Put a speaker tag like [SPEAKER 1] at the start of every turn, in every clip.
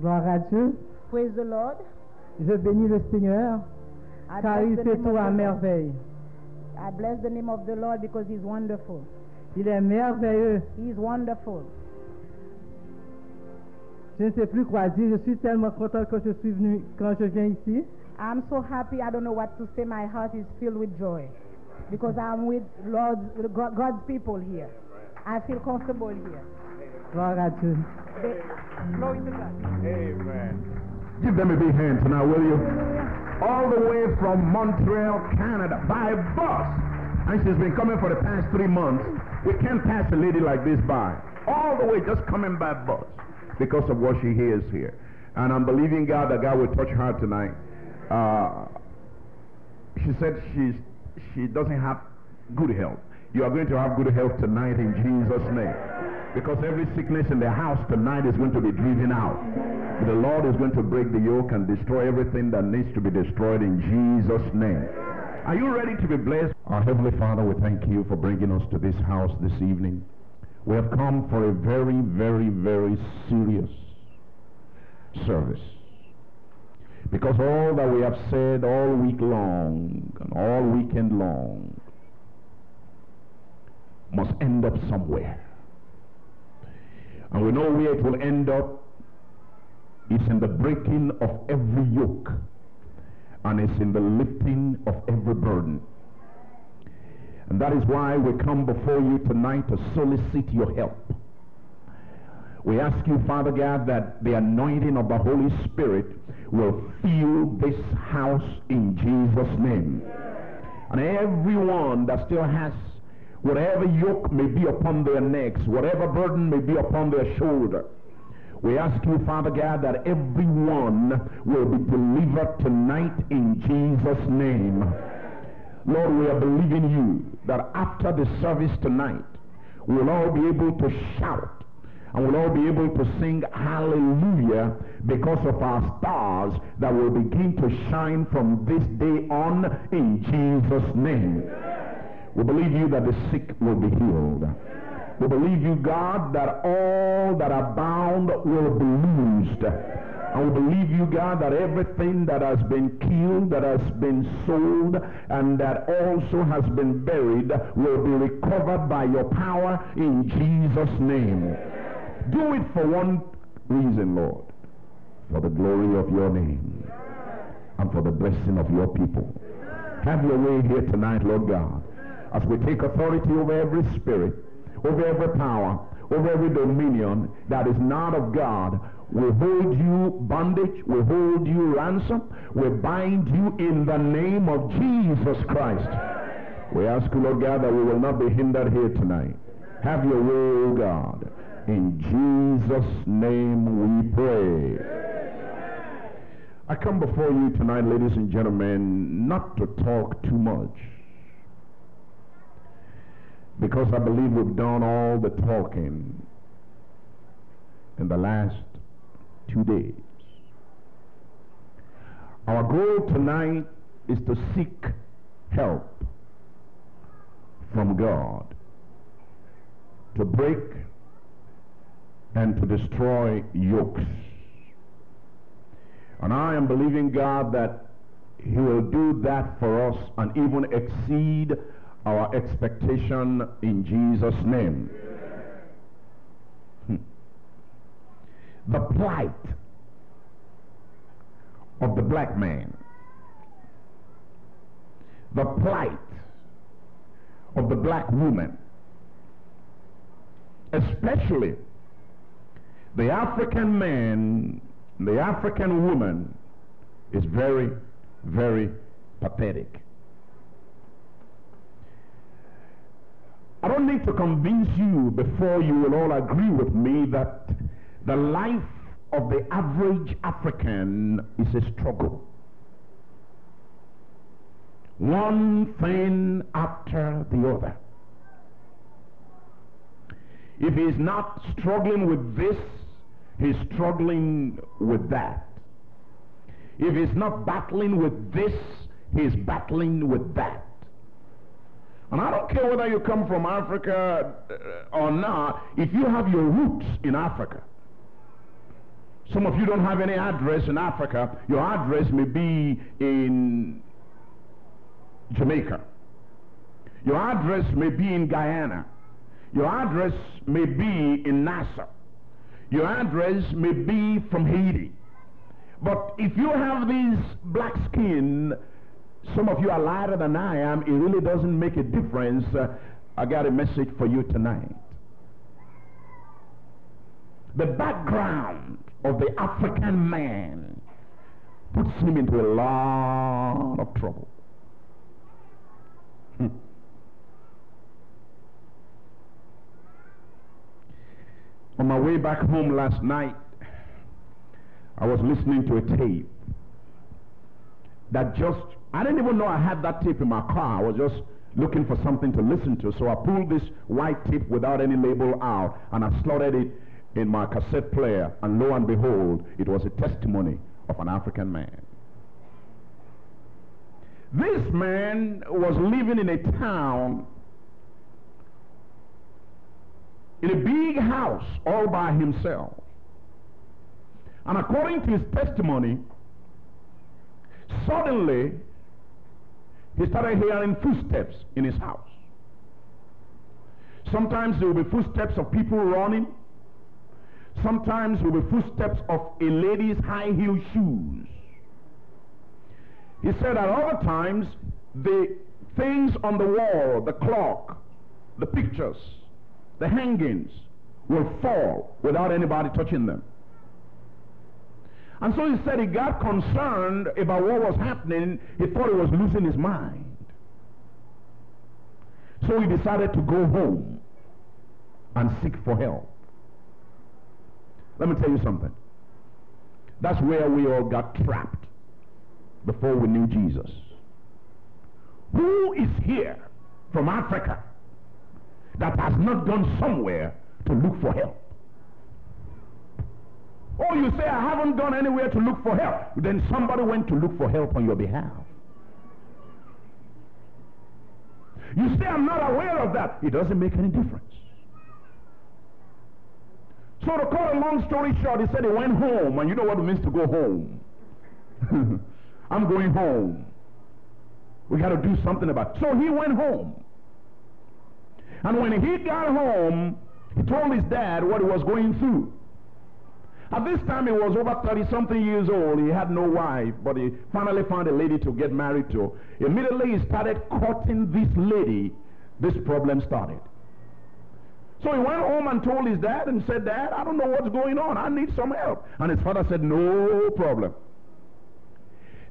[SPEAKER 1] Gloire à Dieu.
[SPEAKER 2] Praise the Lord.
[SPEAKER 1] Je bénis le Seigneur
[SPEAKER 2] I
[SPEAKER 1] car il fait tout à merveille.
[SPEAKER 2] I bless the name of the Lord because He's wonderful.
[SPEAKER 1] Il est merveilleux.
[SPEAKER 2] He's wonderful.
[SPEAKER 1] Je ne sais plus quoi dire. Je suis tellement content que je suis venu quand je viens ici.
[SPEAKER 2] I'm so happy. I don't know what to say. My heart is filled with joy because I'm with Lord, God- God's people here. I feel comfortable here.
[SPEAKER 1] Gloire à Dieu.
[SPEAKER 2] They- Glory to God.
[SPEAKER 3] Amen. Give them a big hand tonight, will you? All the way from Montreal, Canada, by bus. And she's been coming for the past three months. We can't pass a lady like this by. All the way, just coming by bus because of what she hears here. And I'm believing God that God will touch her tonight. Uh, she said she's, she doesn't have good health. You are going to have good health tonight in Jesus' name. Because every sickness in the house tonight is going to be driven out. The Lord is going to break the yoke and destroy everything that needs to be destroyed in Jesus' name. Are you ready to be blessed? Our Heavenly Father, we thank you for bringing us to this house this evening. We have come for a very, very, very serious service. Because all that we have said all week long and all weekend long must end up somewhere. And we know where it will end up. It's in the breaking of every yoke. And it's in the lifting of every burden. And that is why we come before you tonight to solicit your help. We ask you, Father God, that the anointing of the Holy Spirit will fill this house in Jesus' name. And everyone that still has whatever yoke may be upon their necks, whatever burden may be upon their shoulder, we ask you, Father God, that everyone will be delivered tonight in Jesus' name. Lord, we are believing you that after the service tonight, we'll all be able to shout and we'll all be able to sing hallelujah because of our stars that will begin to shine from this day on in Jesus' name. We believe you that the sick will be healed. We believe you, God, that all that are bound will be loosed. And we believe you, God, that everything that has been killed, that has been sold, and that also has been buried will be recovered by your power in Jesus' name. Do it for one reason, Lord, for the glory of your name and for the blessing of your people. Have your way here tonight, Lord God, as we take authority over every spirit, over every power, over every dominion that is not of God. We hold you bondage, we hold you ransom, we bind you in the name of Jesus Christ. We ask you, Lord God, that we will not be hindered here tonight. Have your way, O God. In Jesus' name we pray. I come before you tonight, ladies and gentlemen, not to talk too much. Because I believe we've done all the talking in the last two days. Our goal tonight is to seek help from God to break and to destroy yokes. And I am believing God that He will do that for us and even exceed our expectation in Jesus' name. Hmm. The plight of the black man, the plight of the black woman, especially the African man, the African woman is very, very pathetic. I don't need to convince you before you will all agree with me that the life of the average African is a struggle. One thing after the other. If he's not struggling with this, he's struggling with that. If he's not battling with this, he's battling with that. And I don't care whether you come from Africa uh, or not, if you have your roots in Africa. Some of you don't have any address in Africa. Your address may be in Jamaica. Your address may be in Guyana. Your address may be in Nassau. Your address may be from Haiti. But if you have this black skin, some of you are lighter than I am, it really doesn't make a difference. Uh, I got a message for you tonight. The background of the African man puts him into a lot of trouble. Hmm. On my way back home last night, I was listening to a tape that just, I didn't even know I had that tape in my car. I was just looking for something to listen to. So I pulled this white tape without any label out and I slotted it in my cassette player. And lo and behold, it was a testimony of an African man. This man was living in a town in a big house all by himself. And according to his testimony, suddenly he started hearing footsteps in his house. Sometimes there will be footsteps of people running. Sometimes there will be footsteps of a lady's high heel shoes. He said at other times, the things on the wall, the clock, the pictures, the hangings will fall without anybody touching them. And so he said he got concerned about what was happening. He thought he was losing his mind. So he decided to go home and seek for help. Let me tell you something. That's where we all got trapped before we knew Jesus. Who is here from Africa that has not gone somewhere to look for help? Oh, you say, I haven't gone anywhere to look for help. Then somebody went to look for help on your behalf. You say, I'm not aware of that. It doesn't make any difference. So to cut a long story short, he said he went home, and you know what it means to go home. I'm going home. We got to do something about it. So he went home. And when he got home, he told his dad what he was going through. At this time, he was over 30 something years old. He had no wife, but he finally found a lady to get married to. Immediately, he started courting this lady. This problem started. So he went home and told his dad and said, Dad, I don't know what's going on. I need some help. And his father said, No problem.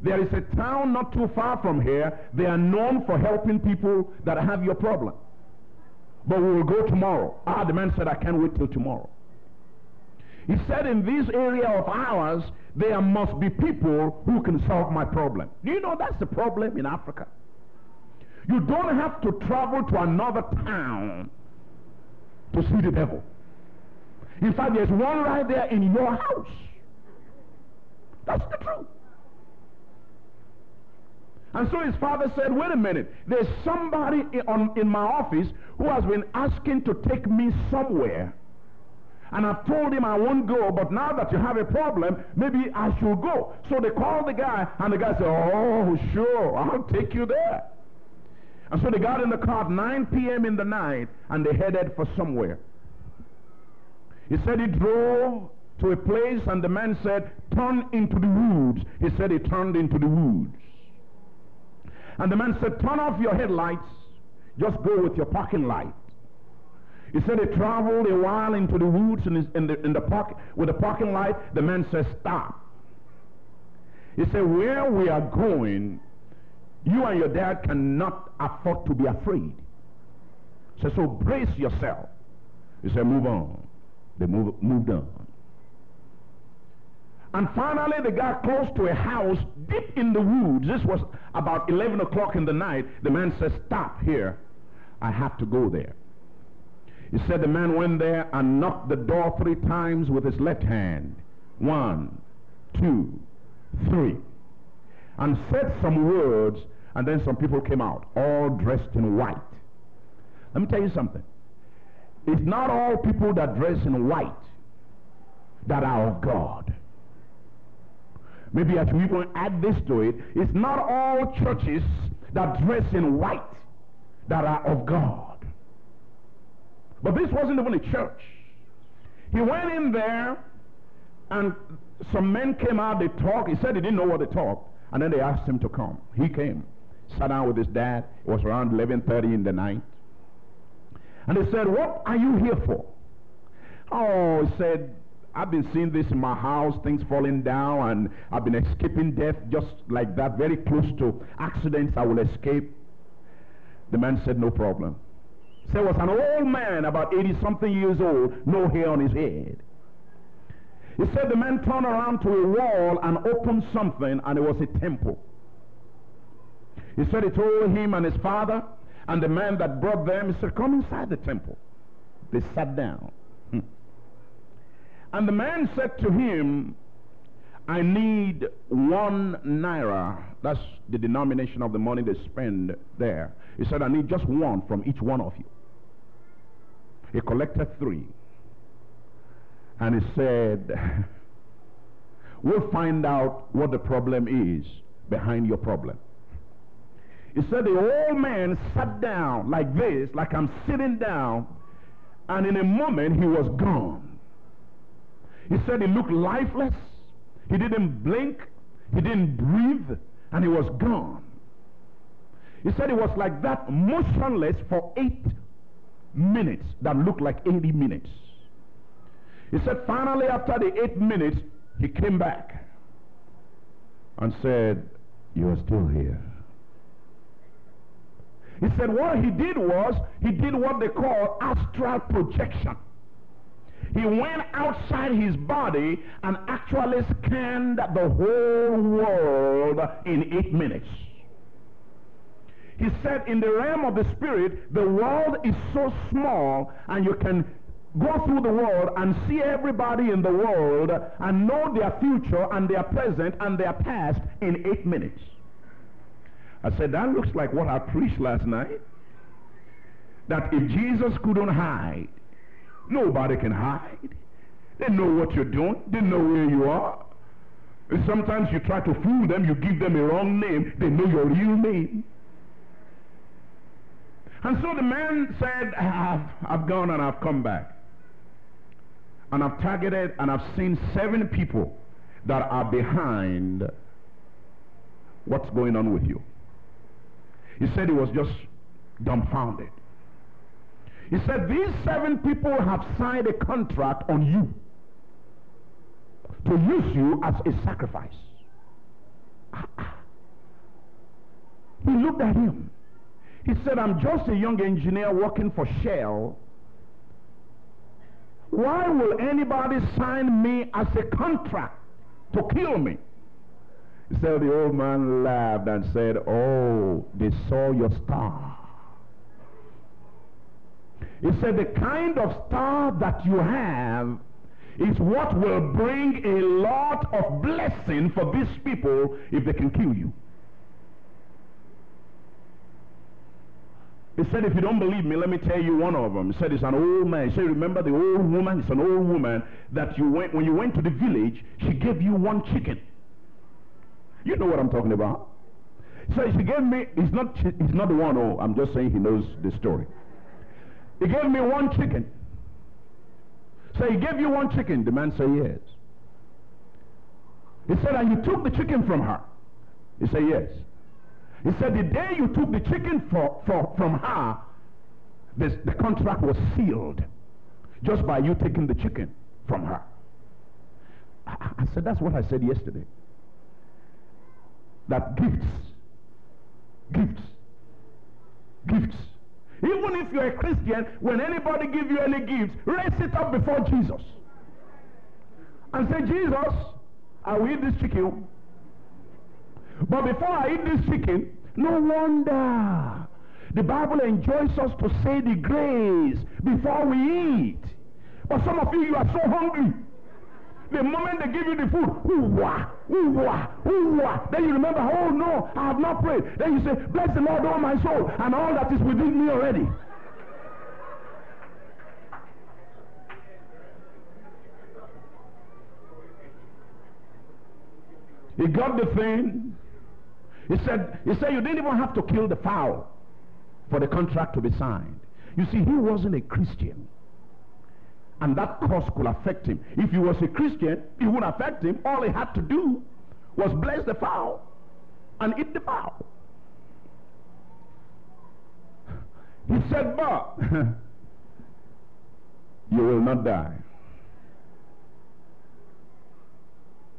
[SPEAKER 3] There is a town not too far from here. They are known for helping people that have your problem. But we will go tomorrow. Ah, the man said, I can't wait till tomorrow. He said, in this area of ours, there must be people who can solve my problem. Do you know that's the problem in Africa? You don't have to travel to another town to see the devil. In fact, there's one right there in your house. That's the truth. And so his father said, wait a minute, there's somebody in, on, in my office who has been asking to take me somewhere. And I've told him I won't go, but now that you have a problem, maybe I should go. So they called the guy, and the guy said, oh, sure, I'll take you there. And so they got in the car at 9 p.m. in the night, and they headed for somewhere. He said he drove to a place, and the man said, turn into the woods. He said he turned into the woods. And the man said, turn off your headlights. Just go with your parking light. He said he traveled a while into the woods in, his, in the, in the park, with the parking light. The man said, stop. He said, where we are going, you and your dad cannot afford to be afraid. He said, so brace yourself. He said, move on. They move, moved on. And finally, they got close to a house deep in the woods. This was about 11 o'clock in the night. The man said, stop here. I have to go there. He said the man went there and knocked the door three times with his left hand. One, two, three. And said some words, and then some people came out, all dressed in white. Let me tell you something. It's not all people that dress in white that are of God. Maybe I should even add this to it. It's not all churches that dress in white that are of God. But this wasn't even a church. He went in there and some men came out, they talked. He said he didn't know what they talked. And then they asked him to come. He came, sat down with his dad. It was around 11.30 in the night. And they said, what are you here for? Oh, he said, I've been seeing this in my house, things falling down, and I've been escaping death just like that, very close to accidents I will escape. The man said, no problem. There was an old man, about 80 something years old, no hair on his head. He said the man turned around to a wall and opened something, and it was a temple. He said he told him and his father and the man that brought them, he said, come inside the temple. They sat down. Hmm. And the man said to him, I need one naira. That's the denomination of the money they spend there. He said, I need just one from each one of you. He collected three. And he said, We'll find out what the problem is behind your problem. He said the old man sat down like this, like I'm sitting down, and in a moment he was gone. He said he looked lifeless. He didn't blink. He didn't breathe, and he was gone. He said he was like that, motionless for eight minutes that looked like 80 minutes. He said finally after the eight minutes, he came back and said, you are still here. He said what he did was, he did what they call astral projection. He went outside his body and actually scanned the whole world in eight minutes. He said in the realm of the spirit, the world is so small and you can go through the world and see everybody in the world and know their future and their present and their past in eight minutes. I said, that looks like what I preached last night. That if Jesus couldn't hide, nobody can hide. They know what you're doing. They know where you are. And sometimes you try to fool them. You give them a wrong name. They know your real name. And so the man said, I've, I've gone and I've come back. And I've targeted and I've seen seven people that are behind what's going on with you. He said he was just dumbfounded. He said these seven people have signed a contract on you to use you as a sacrifice. He looked at him. He said, I'm just a young engineer working for Shell. Why will anybody sign me as a contract to kill me? He said, the old man laughed and said, oh, they saw your star. He said, the kind of star that you have is what will bring a lot of blessing for these people if they can kill you. He said, if you don't believe me, let me tell you one of them. He said, it's an old man. He said, remember the old woman? It's an old woman that you went, when you went to the village, she gave you one chicken. You know what I'm talking about. So she gave me, he's not, he's not the one, oh, I'm just saying he knows the story. He gave me one chicken. So he gave you one chicken. The man said, yes. He said, and you took the chicken from her. He said, yes. He said, the day you took the chicken for, for, from her, this, the contract was sealed just by you taking the chicken from her. I, I said, that's what I said yesterday. That gifts, gifts, gifts. Even if you're a Christian, when anybody give you any gifts, raise it up before Jesus. And say, Jesus, I will eat this chicken. But before I eat this chicken, no wonder the Bible enjoins us to say the grace before we eat. But some of you, you are so hungry. The moment they give you the food, Ooh, wah, ooh, wah. Then you remember, oh no, I have not prayed. Then you say, bless the Lord, all my soul, and all that is within me already. He got the thing. He said, he said, you didn't even have to kill the fowl for the contract to be signed. You see, he wasn't a Christian. And that cost could affect him. If he was a Christian, it wouldn't affect him. All he had to do was bless the fowl and eat the fowl. He said, but you will not die.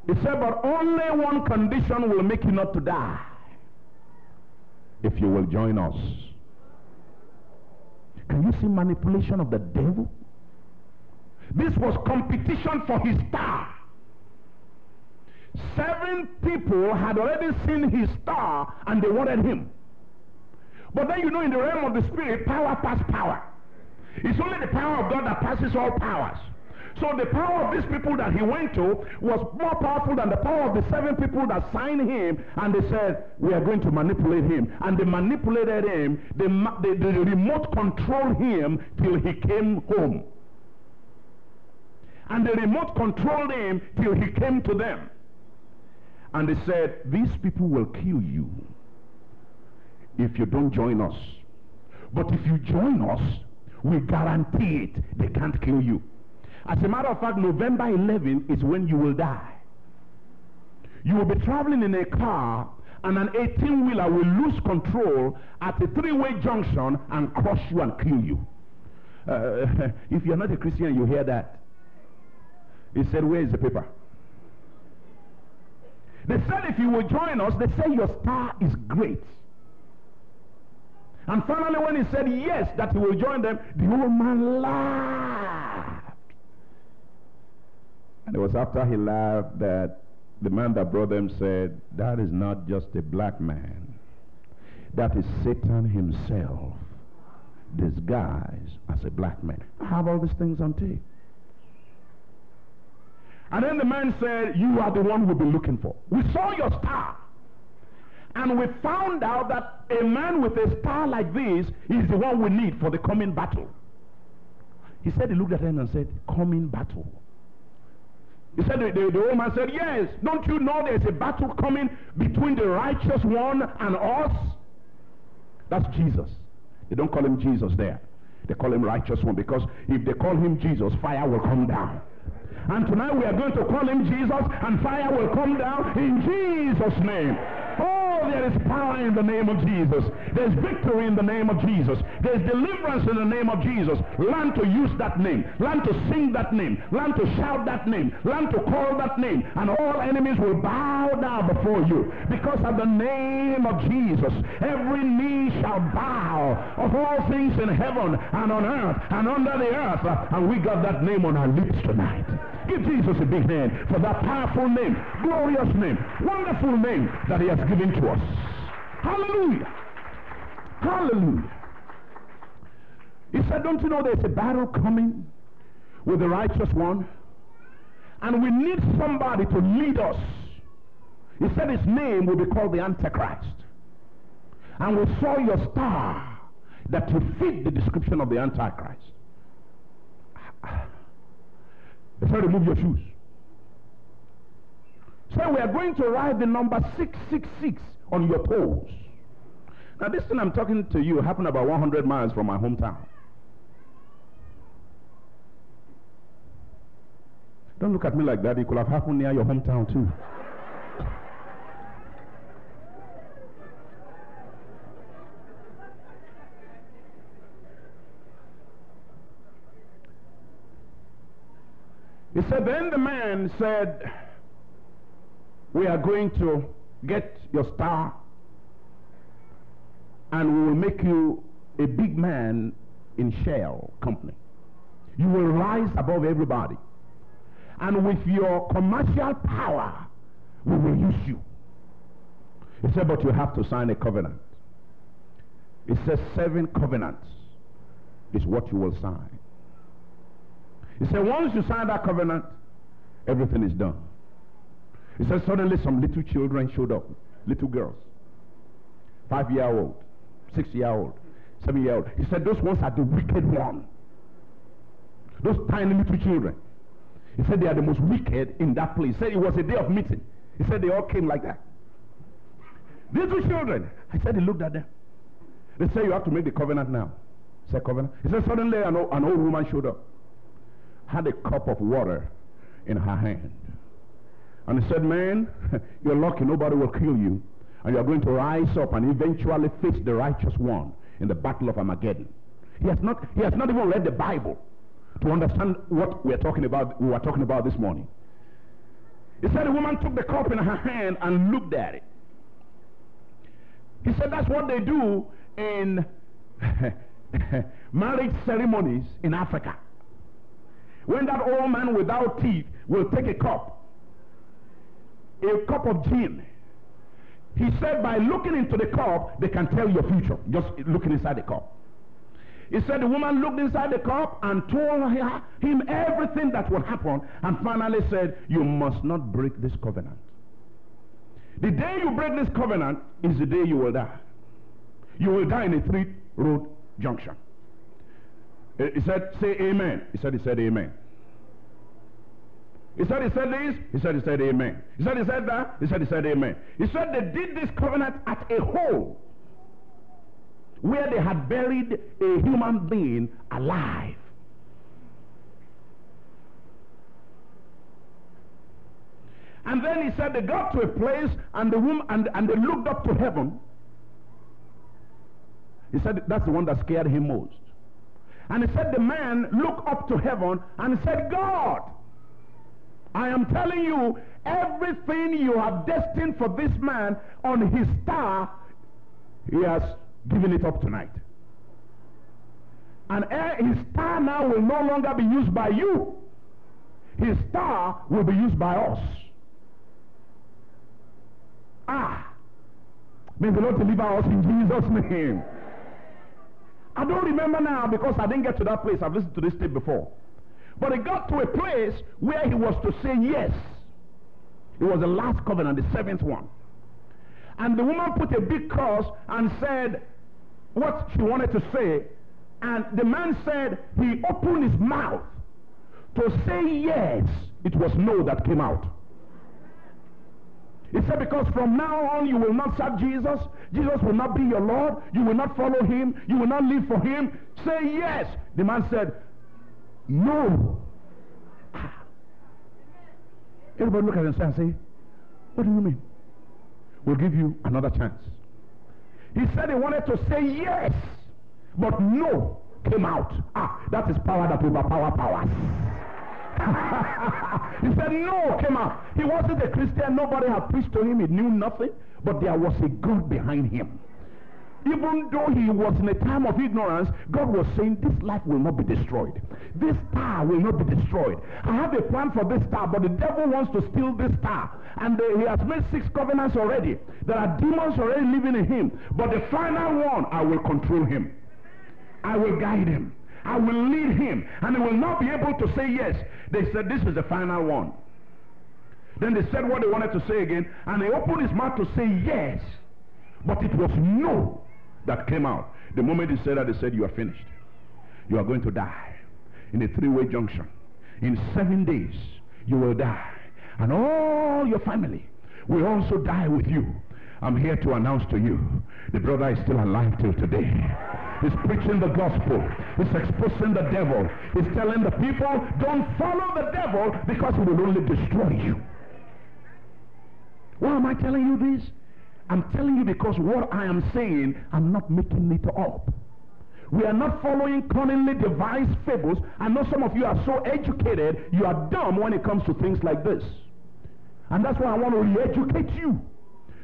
[SPEAKER 3] He said, but only one condition will make you not to die. If you will join us. Can you see manipulation of the devil? This was competition for his star. Seven people had already seen his star and they wanted him. But then you know in the realm of the spirit, power passes power. It's only the power of God that passes all powers. So the power of these people that he went to was more powerful than the power of the seven people that signed him and they said, we are going to manipulate him. And they manipulated him. They, they, they remote controlled him till he came home. And they remote controlled him till he came to them. And they said, these people will kill you if you don't join us. But if you join us, we guarantee it, they can't kill you. As a matter of fact, November 11 is when you will die. You will be traveling in a car and an 18-wheeler will lose control at a three-way junction and crush you and kill you. Uh, if you're not a Christian, you hear that. He said, where is the paper? They said if you will join us, they say your star is great. And finally, when he said yes, that he will join them, the old man laughed. And it was after he laughed that the man that brought them said, That is not just a black man. That is Satan himself disguised as a black man. I have all these things on tape. And then the man said, You are the one we've been looking for. We saw your star. And we found out that a man with a star like this is the one we need for the coming battle. He said, he looked at him and said, coming battle. He said, the, the, the old man said, yes, don't you know there's a battle coming between the righteous one and us? That's Jesus. They don't call him Jesus there. They call him righteous one because if they call him Jesus, fire will come down. And tonight we are going to call him Jesus and fire will come down in Jesus' name. Oh, there is power in the name of Jesus. There's victory in the name of Jesus. There's deliverance in the name of Jesus. Learn to use that name. Learn to sing that name. Learn to shout that name. Learn to call that name. And all enemies will bow down before you. Because of the name of Jesus, every knee shall bow of all things in heaven and on earth and under the earth. And we got that name on our lips tonight. Give Jesus a big hand for that powerful name, glorious name, wonderful name that he has given to us. Hallelujah. Hallelujah. He said, don't you know there's a battle coming with the righteous one? And we need somebody to lead us. He said his name will be called the Antichrist. And we saw your star that you fit the description of the Antichrist. He said, remove your shoes. So we are going to write the number 666 on your toes. Now this thing I'm talking to you happened about 100 miles from my hometown. Don't look at me like that. It could have happened near your hometown too. He said, then the man said, we are going to get your star and we will make you a big man in Shell company. You will rise above everybody. And with your commercial power, we will use you. He said, but you have to sign a covenant. It says seven covenants is what you will sign. He said, once you sign that covenant, everything is done. He said, suddenly some little children showed up, little girls, five year old, six year old, seven year old. He said, those ones are the wicked ones. Those tiny little children. He said they are the most wicked in that place. He said it was a day of meeting. He said they all came like that. Two children. I said he looked at them. They said, you have to make the covenant now. He said covenant. He said suddenly an old, an old woman showed up. Had a cup of water in her hand. And he said, man, you're lucky nobody will kill you. And you're going to rise up and eventually face the righteous one in the battle of Armageddon. He has not, he has not even read the Bible to understand what we're talking about, we were talking about this morning. He said the woman took the cup in her hand and looked at it. He said that's what they do in marriage ceremonies in Africa. When that old man without teeth will take a cup, a cup of gin, he said by looking into the cup, they can tell your future, just looking inside the cup. He said the woman looked inside the cup and told him everything that would happen and finally said, you must not break this covenant. The day you break this covenant is the day you will die. You will die in a three-road junction. He said, say amen. He said, he said amen. He said, he said this. He said, he said amen. He said, he said that. He said, he said amen. He said they did this covenant at a hole where they had buried a human being alive. And then he said they got to a place and the woman and, and they looked up to heaven. He said that's the one that scared him most. And he said the man looked up to heaven and said, God, I am telling you, everything you have destined for this man on his star, he has given it up tonight. And his star now will no longer be used by you. His star will be used by us. Ah. May the Lord deliver us in Jesus' name. I don't remember now because I didn't get to that place. I've listened to this tape before. But he got to a place where he was to say yes. It was the last covenant, the seventh one. And the woman put a big cross and said what she wanted to say. And the man said he opened his mouth to say yes. It was no that came out. He said, because from now on you will not serve Jesus. Jesus will not be your Lord. You will not follow him. You will not live for him. Say yes. The man said, no. Everybody look at him and say, what do you mean? We'll give you another chance. He said he wanted to say yes, but no came out. Ah, that is power that overpower powers. he said no came out. He wasn't a Christian. Nobody had preached to him. He knew nothing. But there was a God behind him. Even though he was in a time of ignorance, God was saying, this life will not be destroyed. This star will not be destroyed. I have a plan for this star, but the devil wants to steal this star. And uh, he has made six covenants already. There are demons already living in him. But the final one, I will control him. I will guide him. I will lead him. And he will not be able to say yes. They said, this is the final one. Then they said what they wanted to say again. And he opened his mouth to say yes. But it was no that came out. The moment he said that, they said, you are finished. You are going to die in a three-way junction. In seven days, you will die. And all your family will also die with you. I'm here to announce to you, the brother is still alive till today. He's preaching the gospel. He's exposing the devil. He's telling the people, don't follow the devil because he will only destroy you. Why am I telling you this? I'm telling you because what I am saying, I'm not making it up. We are not following cunningly devised fables. I know some of you are so educated, you are dumb when it comes to things like this. And that's why I want to re-educate you.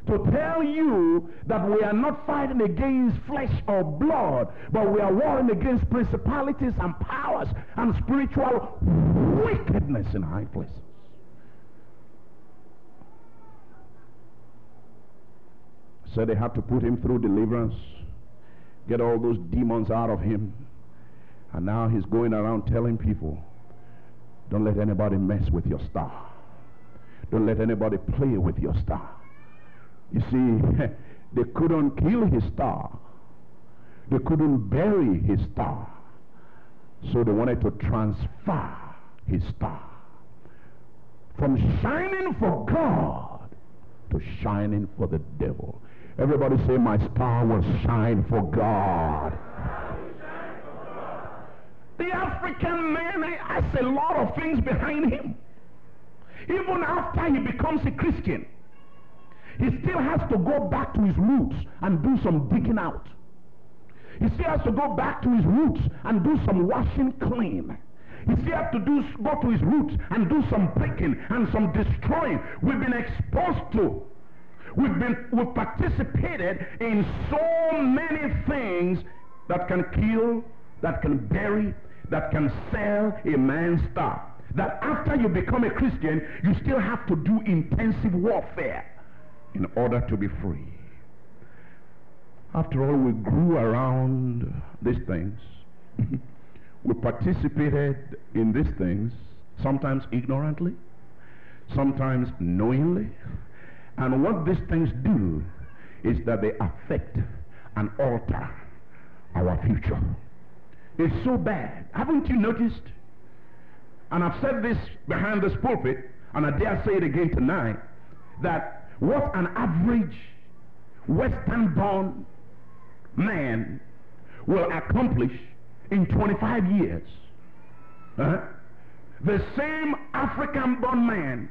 [SPEAKER 3] To tell you that we are not fighting against flesh or blood, but we are warring against principalities and powers and spiritual wickedness in high places. So they had to put him through deliverance, get all those demons out of him. And now he's going around telling people, don't let anybody mess with your star. Don't let anybody play with your star. You see, they couldn't kill his star. They couldn't bury his star. So they wanted to transfer his star. From shining for God to shining for the devil. Everybody say, My star will shine for God. The African man has a lot of things behind him. Even after he becomes a Christian, he still has to go back to his roots and do some digging out. He still has to go back to his roots and do some washing clean. He still has to do, go to his roots and do some breaking and some destroying. We've been exposed to. We've been we've participated in so many things that can kill, that can bury, that can sell a man's star. That after you become a Christian, you still have to do intensive warfare in order to be free. After all, we grew around these things. we participated in these things, sometimes ignorantly, sometimes knowingly. And what these things do is that they affect and alter our future. It's so bad. Haven't you noticed? And I've said this behind this pulpit, and I dare say it again tonight, that what an average Western born man will accomplish in 25 years. Uh, the same African born man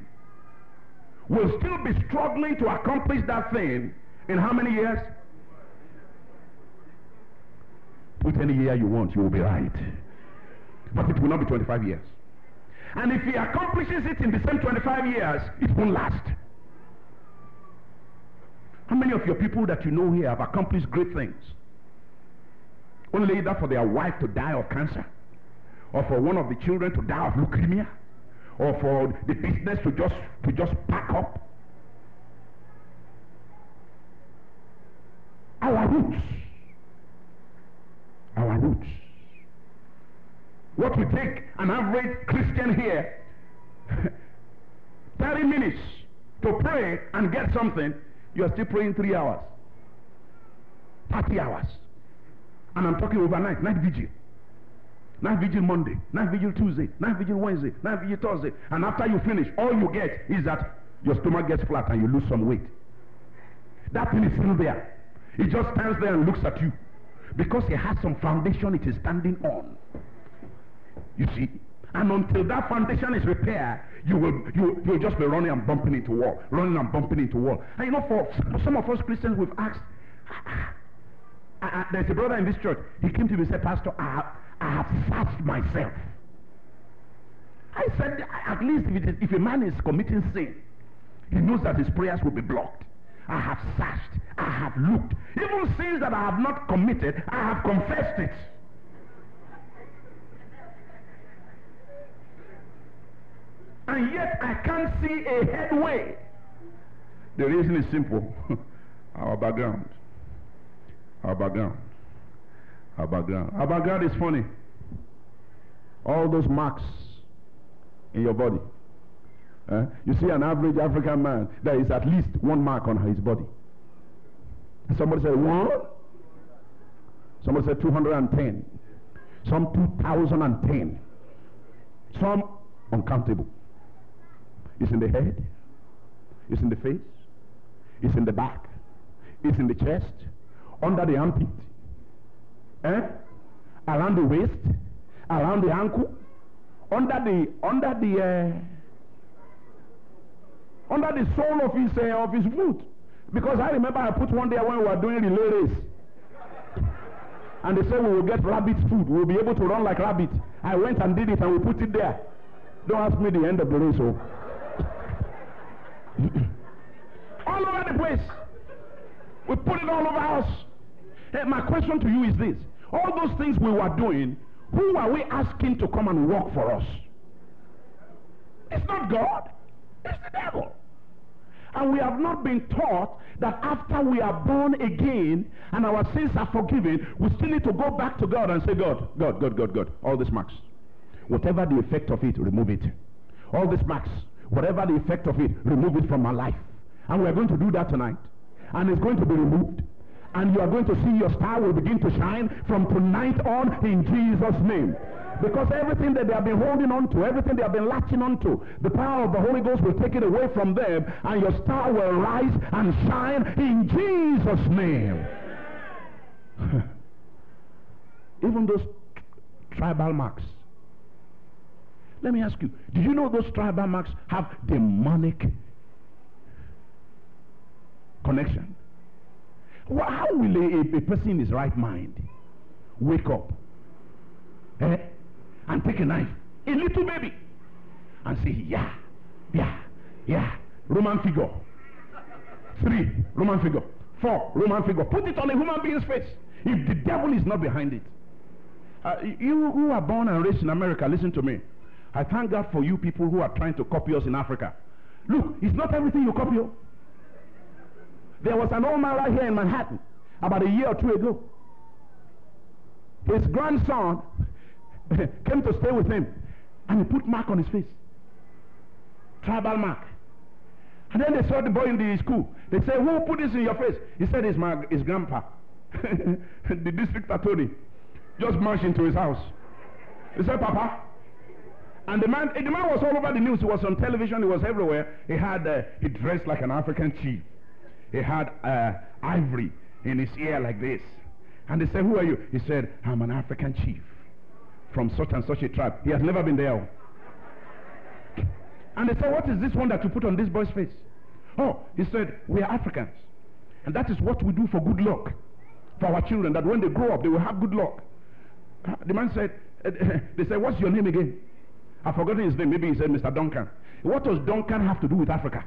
[SPEAKER 3] will still be struggling to accomplish that thing in how many years? Put any year you want, you will be right. But it will not be 25 years. And if he accomplishes it in the same 25 years, it won't last. How many of your people that you know here have accomplished great things? Only either for their wife to die of cancer, or for one of the children to die of leukemia, or for the business to just to just pack up. Our roots. Our roots. What we take an average Christian here 30 minutes to pray and get something, you are still praying three hours. 30 hours. And I'm talking overnight, night vigil. Night vigil Monday, night vigil Tuesday, night vigil Wednesday, night vigil Thursday. And after you finish, all you get is that your stomach gets flat and you lose some weight. That thing is still there. It just stands there and looks at you. Because it has some foundation it is standing on. You see? And until that foundation is repaired, you will you you'll just be running and bumping into wall, running and bumping into wall. And you know, for some of us Christians, we've asked. Ah, ah, ah, there's a brother in this church. He came to me and said, Pastor, I I have searched myself. I said, at least if, if a man is committing sin, he knows that his prayers will be blocked. I have searched. I have looked. Even sins that I have not committed, I have confessed it. And yet I can't see a headway. The reason is simple. Our background. Our background. Our background. Our background is funny. All those marks in your body. Uh, you see an average African man, there is at least one mark on his body. Somebody said one. Somebody said 210. Some 2010. Some uncountable. It's in the head. It's in the face. It's in the back. It's in the chest. Under the armpit. Eh? Around the waist. Around the ankle. Under the under the uh, under the sole of his uh, of his foot. Because I remember I put one there when we were doing relay race. And they said we will get rabbit food. We will be able to run like rabbit. I went and did it and we put it there. Don't ask me the end of the race. Oh. all over the place. We put it all over us. Hey, my question to you is this. All those things we were doing, who are we asking to come and work for us? It's not God. It's the devil. And we have not been taught that after we are born again and our sins are forgiven, we still need to go back to God and say, God, God, God, God, God, all these marks. Whatever the effect of it, remove it. All these marks, whatever the effect of it, remove it from my life. And we are going to do that tonight. And it's going to be removed. And you are going to see your star will begin to shine from tonight on in Jesus' name. Because everything that they have been holding on to, everything they have been latching on to, the power of the Holy Ghost will take it away from them and your star will rise and shine in Jesus' name. Even those tribal marks. Let me ask you, do you know those tribal marks have demonic connection? Well, how will a, a, person in his right mind wake up eh, and take a knife, a little baby, and say, yeah, yeah, yeah, Roman figure. Three, Roman figure. Four, Roman figure. Put it on a human being's face. If the devil is not behind it. Uh, you who are born and raised in America, listen to me. I thank God for you people who are trying to copy us in Africa. Look, it's not everything you copy. There was an old man right here in Manhattan about a year or two ago. His grandson came to stay with him and he put mark on his face. Tribal mark. And then they saw the boy in the school. They said, who put this in your face? He said, it's my his grandpa. the district attorney just marched into his house. He said, Papa. And the man, the man was all over the news. He was on television. He was everywhere. He had, uh, he dressed like an African chief. He had uh, ivory in his ear like this. And they said, who are you? He said, I'm an African chief from such and such a tribe. He has never been there. And they said, what is this one that you put on this boy's face? Oh, he said, we are Africans. And that is what we do for good luck. For our children, that when they grow up, they will have good luck. Uh, the man said, they said, what's your name again? I've forgotten his name. Maybe he said Mr. Duncan. What does Duncan have to do with Africa?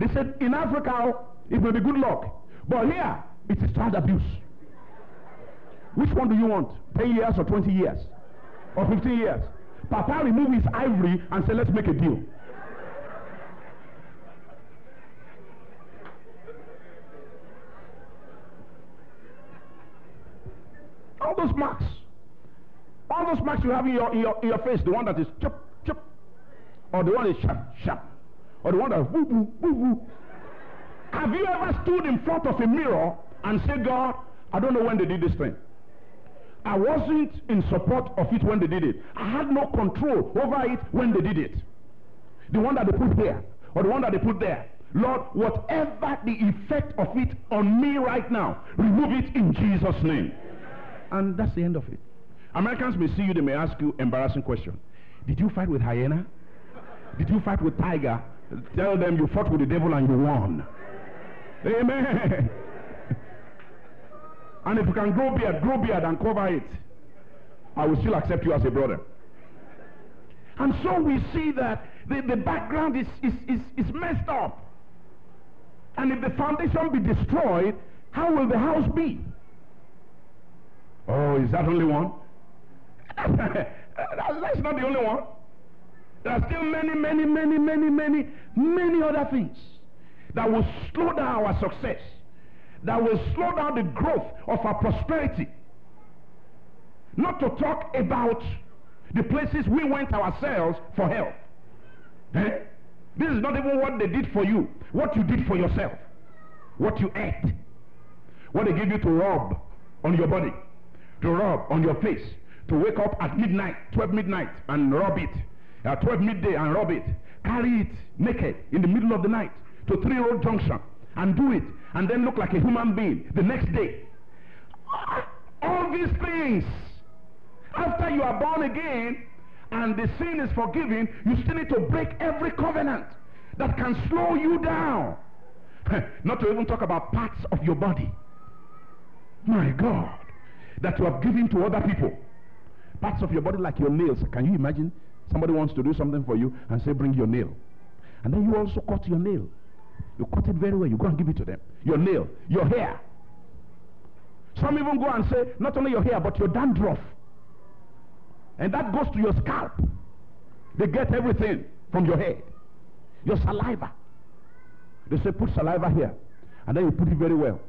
[SPEAKER 3] They said, in Africa, it may be good luck. But here, it is child abuse. Which one do you want? 10 years or 20 years? Or 15 years? Papa remove his ivory and say, let's make a deal. All those marks. All those marks you have in your, in your, in your face, the one that is chop, chop, or the one that is sharp, sharp, or the one that is woo, woo, woo. Have you ever stood in front of a mirror and said, God, I don't know when they did this thing. I wasn't in support of it when they did it. I had no control over it when they did it. The one that they put here, or the one that they put there. Lord, whatever the effect of it on me right now, remove it in Jesus' name. And that's the end of it. Americans may see you, they may ask you embarrassing question. Did you fight with hyena? Did you fight with tiger? Tell them you fought with the devil and you won. Amen. and if you can grow beard, grow beard and cover it. I will still accept you as a brother. And so we see that the, the background is, is, is, is messed up. And if the foundation be destroyed, how will the house be? Oh, is that only one? that's not the only one. There are still many, many, many, many, many, many other things that will slow down our success, that will slow down the growth of our prosperity. Not to talk about the places we went ourselves for help. Eh? This is not even what they did for you, what you did for yourself, what you ate, what they gave you to rub on your body, to rub on your face, to wake up at midnight, 12 midnight, and rub it, at 12 midday and rub it, carry it naked in the middle of the night to Three Road Junction and do it, and then look like a human being the next day. All these things, after you are born again and the sin is forgiven, you still need to break every covenant that can slow you down. Not to even talk about parts of your body. My God, that you have given to other people. Parts of your body like your nails. Can you imagine somebody wants to do something for you and say, bring your nail. And then you also cut your nail. You cut it very well. You go and give it to them. Your nail, your hair. Some even go and say, not only your hair, but your dandruff. And that goes to your scalp. They get everything from your head. Your saliva. They say, put saliva here. And then you put it very well.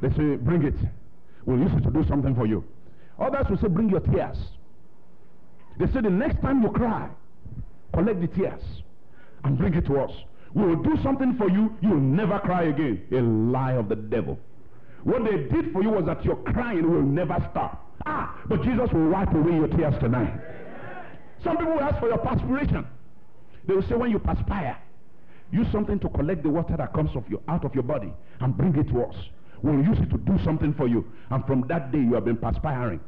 [SPEAKER 3] They say, bring it. We'll use it to do something for you. Others will say, bring your tears. They say, the next time you cry, collect the tears and bring it to us. We will do something for you, you'll never cry again. A lie of the devil. What they did for you was that your crying will never stop. Ah, but Jesus will wipe away your tears tonight. Some people will ask for your perspiration. They will say when you perspire, use something to collect the water that comes of your, out of your body and bring it to us. We'll use it to do something for you. And from that day, you have been perspiring.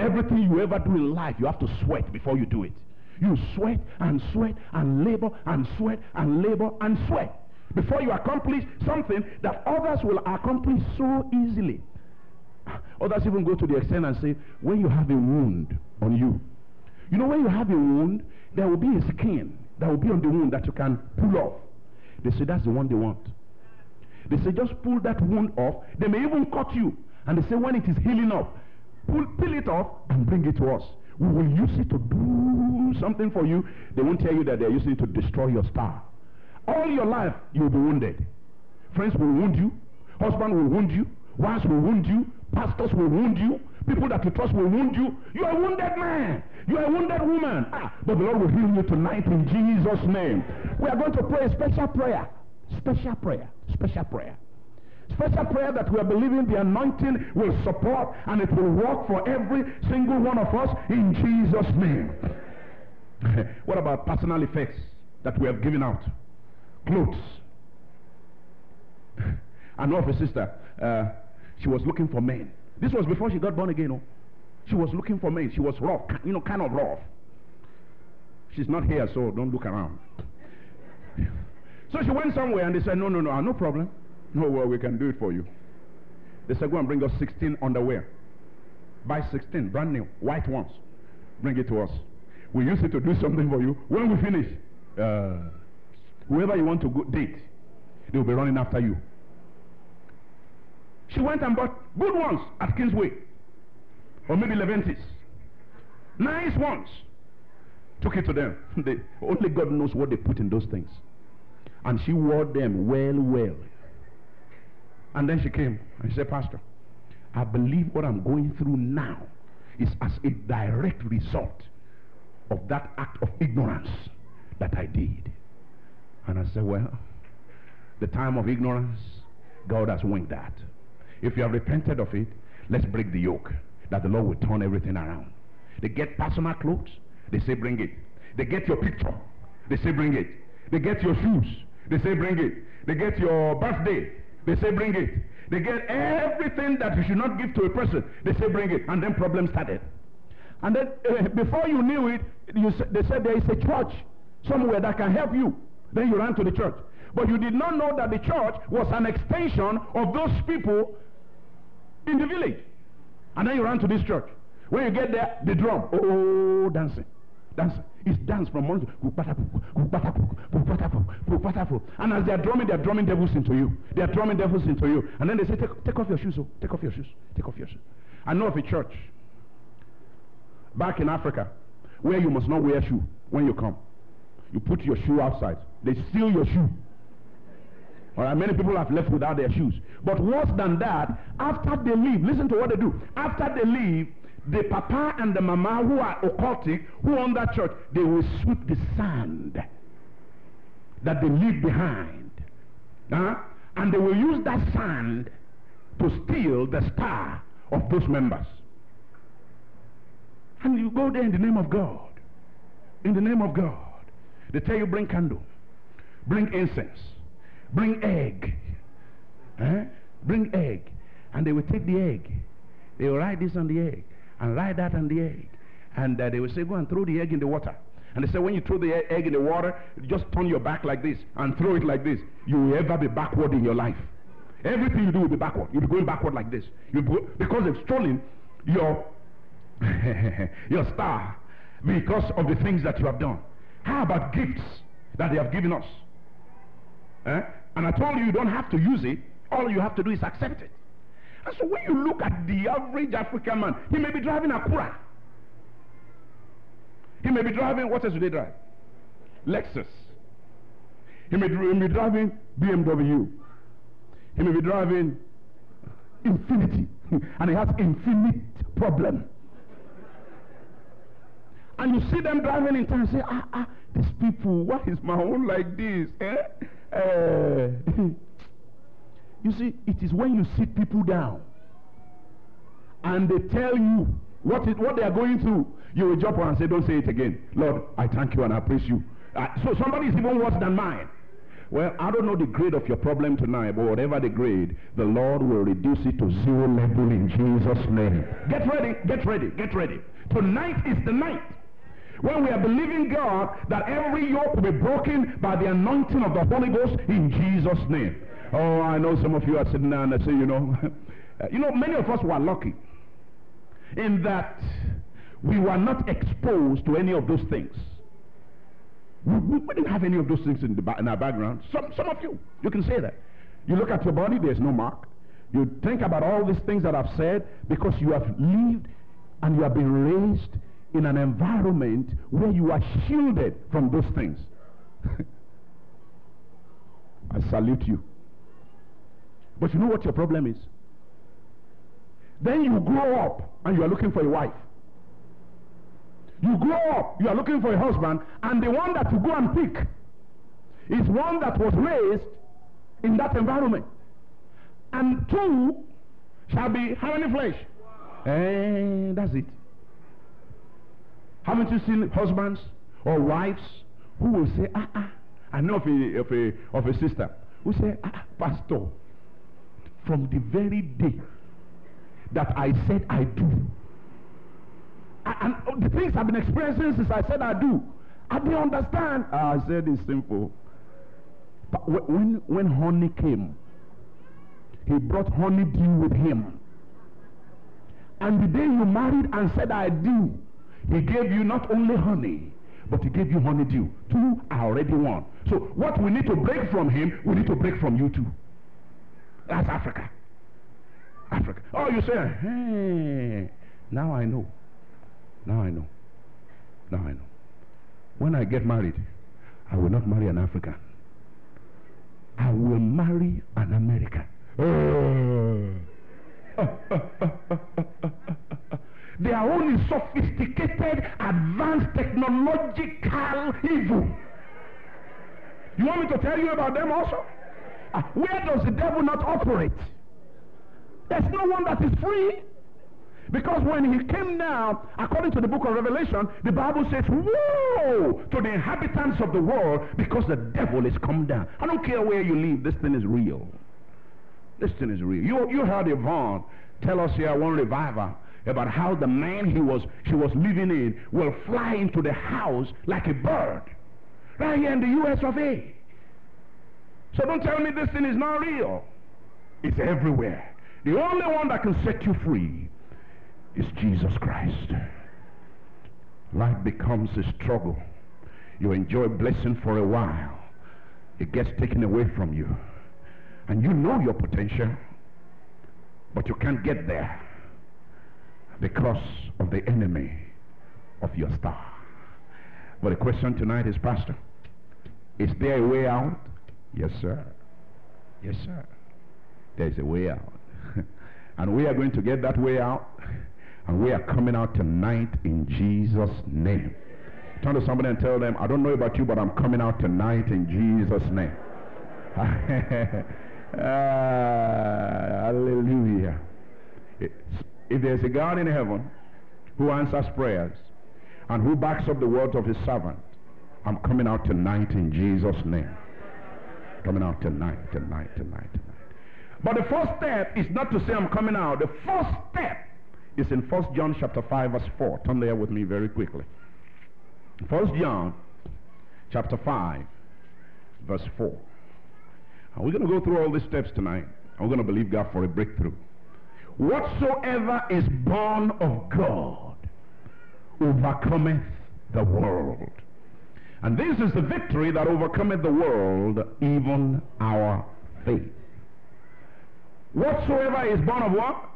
[SPEAKER 3] Everything you ever do in life, you have to sweat before you do it. You sweat and sweat and labor and sweat and labor and sweat before you accomplish something that others will accomplish so easily. Others even go to the extent and say, when you have a wound on you, you know, when you have a wound, there will be a skin that will be on the wound that you can pull off. They say that's the one they want. They say just pull that wound off. They may even cut you. And they say when it is healing up, pull, peel it off and bring it to us. We will use it to do something for you. They won't tell you that they're using it to destroy your star. All your life, you'll be wounded. Friends will wound you. Husband will wound you. Wives will wound you. Pastors will wound you. People that you trust will wound you. You are a wounded man. You are a wounded woman. Ah, but the Lord will heal you tonight in Jesus' name. We are going to pray a special prayer. Special prayer. Special prayer. Special prayer that we are believing the anointing will support and it will work for every single one of us in Jesus' name. what about personal effects that we have given out? Clothes. I know of a sister. Uh, she was looking for men. This was before she got born again. Oh. She was looking for men. She was rough, you know, kind of rough. She's not here, so don't look around. so she went somewhere and they said, no, no, no, no problem. No, well, we can do it for you. They said, go and bring us 16 underwear. Buy 16, brand new, white ones. Bring it to us. We use it to do something for you. When we finish, uh, whoever you want to go date, they will be running after you. She went and bought good ones at Kingsway. Or maybe Leventis. Nice ones. Took it to them. They, only God knows what they put in those things. And she wore them well, well. And then she came and she said, Pastor, I believe what I'm going through now is as a direct result of that act of ignorance that I did. And I said, Well, the time of ignorance, God has winked at. If you have repented of it, let's break the yoke that the Lord will turn everything around. They get personal clothes, they say, Bring it. They get your picture, they say, Bring it. They get your shoes, they say, Bring it. They get your birthday, they say, Bring it. They get everything that you should not give to a person, they say, Bring it. And then problems started. And then uh, before you knew it, you, they said there is a church somewhere that can help you. Then you ran to the church. But you did not know that the church was an extension of those people in the village. And then you ran to this church. When you get there, the drum, oh, dancing. Dancing. It's dance from morning to And as they are drumming, they are drumming devils into you. They are drumming devils into you. And then they say, take, take off your shoes. Oh, take off your shoes. Take off your shoes. I know of a church back in Africa where you must not wear shoe when you come. You put your shoe outside. They steal your shoe. All right, many people have left without their shoes. But worse than that, after they leave, listen to what they do. After they leave, the papa and the mama who are occultic, who own that church, they will sweep the sand that they leave behind. And they will use that sand to steal the star of those members. And you go there in the name of God. In the name of God. They tell you bring candle, bring incense, bring egg. Bring egg. And they will take the egg. They will write this on the egg and write that on the egg. And uh, they will say, go and throw the egg in the water. And they say, when you throw the egg in the water, just turn your back like this and throw it like this. You will ever be backward in your life. Everything you do will be backward. You'll be going backward like this. You'll because they've stolen your, your star because of the things that you have done. How about gifts that they have given us? Eh? And I told you you don't have to use it. All you have to do is accept it. And so when you look at the average African man, he may be driving a Acura. He may be driving, what else do they drive? Lexus. He may, he may be driving BMW. He may be driving Infiniti. and he has infinite problem. And you see them driving in town and say, ah, ah, these people, why is my own like this? Eh? Uh, you see, it is when you sit people down and they tell you what, is, what they are going through, you will jump on and say, Don't say it again. Lord, I thank you and I praise you. Uh, so somebody is even worse than mine. Well, I don't know the grade of your problem tonight, but whatever the grade, the Lord will reduce it to zero level in Jesus' name. Get ready, get ready, get ready. Tonight is the night when we are believing God that every yoke will be broken by the anointing of the Holy Ghost in Jesus' name. Oh, I know some of you are sitting there and say, you know, uh, you know, many of us were lucky in that we were not exposed to any of those things. We, we, we didn't have any of those things in, the, in our background. Some, some of you, you can say that. You look at your body, there's no mark. You think about all these things that I've said because you have lived and you have been raised in an environment where you are shielded from those things. I salute you. But you know what your problem is? Then you grow up and you are looking for a wife. You grow up, you are looking for a husband, and the one that you go and pick is one that was raised in that environment. And two shall be how many flesh? And that's it. Haven't you seen husbands or wives who will say, ah, ah, I know of a, of a, of a sister who say, ah, ah pastor, from the very day that I said I do, and the things I've been experiencing since I said I do, I didn't understand. I said it's simple. But when, when honey came, he brought honey dew with him. And the day you married and said I do, he gave you not only honey, but he gave you honeydew. Two are already one. So what we need to break from him, we need to break from you too. That's Africa. Africa. Oh, you say, hey, now I know. Now I know. Now I know. When I get married, I will not marry an African. I will marry an American. Oh. Their own is sophisticated, advanced technological evil. You want me to tell you about them also? Where does the devil not operate? There's no one that is free. Because when he came down, according to the book of Revelation, the Bible says, Woe to the inhabitants of the world because the devil is come down. I don't care where you live, this thing is real. This thing is real. You, you heard Yvonne tell us here one reviver about how the man he was she was living in will fly into the house like a bird. Right here in the US of A. So don't tell me this thing is not real. It's everywhere. The only one that can set you free is Jesus Christ. Life becomes a struggle. You enjoy blessing for a while. It gets taken away from you. And you know your potential, but you can't get there because of the enemy of your star. But the question tonight is, Pastor, is there a way out? Yes, sir. Yes, sir. There's a way out. and we are going to get that way out and we are coming out tonight in Jesus' name. Turn to somebody and tell them, I don't know about you, but I'm coming out tonight in Jesus' name. Ah, hallelujah. If there's a God in heaven who answers prayers and who backs up the words of his servant, I'm coming out tonight in Jesus' name. Coming out tonight, tonight, tonight, tonight. But the first step is not to say I'm coming out. The first step is in 1 John chapter 5 verse 4. Turn there with me very quickly. 1 John chapter 5 verse 4. And we're going to go through all these steps tonight. I'm going to believe God for a breakthrough. Whatsoever is born of God overcometh the world. And this is the victory that overcometh the world, even our faith. Whatsoever is born of what?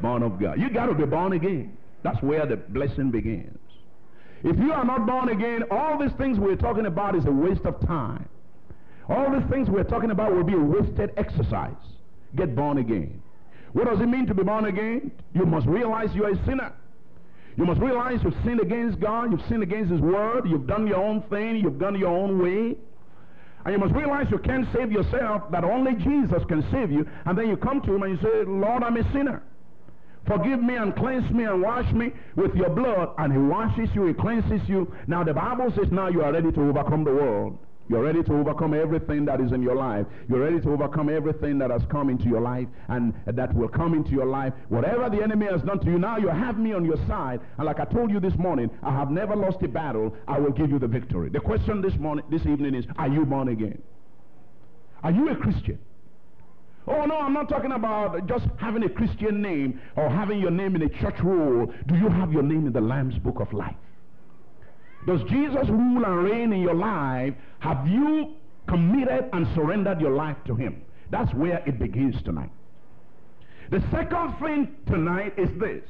[SPEAKER 3] born of God. You got to be born again. That's where the blessing begins. If you are not born again, all these things we're talking about is a waste of time. All these things we're talking about will be a wasted exercise. Get born again. What does it mean to be born again? You must realize you're a sinner. You must realize you've sinned against God, you've sinned against His Word, you've done your own thing, you've gone your own way. And you must realize you can't save yourself, that only Jesus can save you. And then you come to Him and you say, Lord, I'm a sinner. Forgive me and cleanse me and wash me with your blood. And he washes you, he cleanses you. Now the Bible says now you are ready to overcome the world. You're ready to overcome everything that is in your life. You're ready to overcome everything that has come into your life and that will come into your life. Whatever the enemy has done to you, now you have me on your side. And like I told you this morning, I have never lost a battle. I will give you the victory. The question this morning, this evening is, are you born again? Are you a Christian? Oh, no, I'm not talking about just having a Christian name or having your name in a church roll. Do you have your name in the Lamb's Book of Life? Does Jesus rule and reign in your life? Have you committed and surrendered your life to him? That's where it begins tonight. The second thing tonight is this.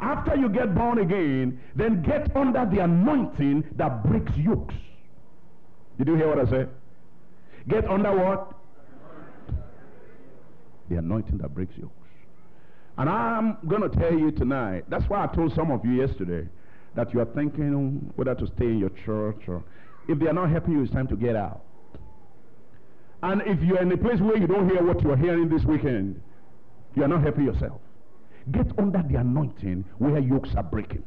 [SPEAKER 3] After you get born again, then get under the anointing that breaks yokes. Did you hear what I said? Get under what? The anointing that breaks yokes. And I'm going to tell you tonight, that's why I told some of you yesterday that you are thinking whether to stay in your church or if they are not helping you, it's time to get out. And if you're in a place where you don't hear what you're hearing this weekend, you are not helping yourself. Get under the anointing where yokes are breaking.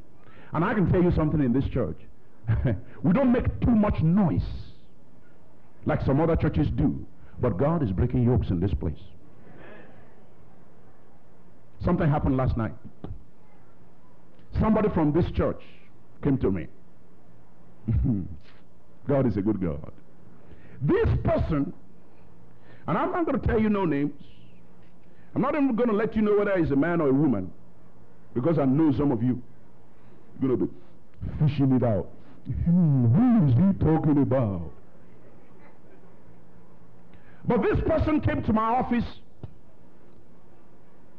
[SPEAKER 3] And I can tell you something in this church. we don't make too much noise like some other churches do. But God is breaking yokes in this place. Something happened last night. Somebody from this church came to me. God is a good God. This person, and I'm not going to tell you no names. I'm not even going to let you know whether he's a man or a woman. Because I know some of you. You're going to be fishing it out. Hmm, who is he talking about? But this person came to my office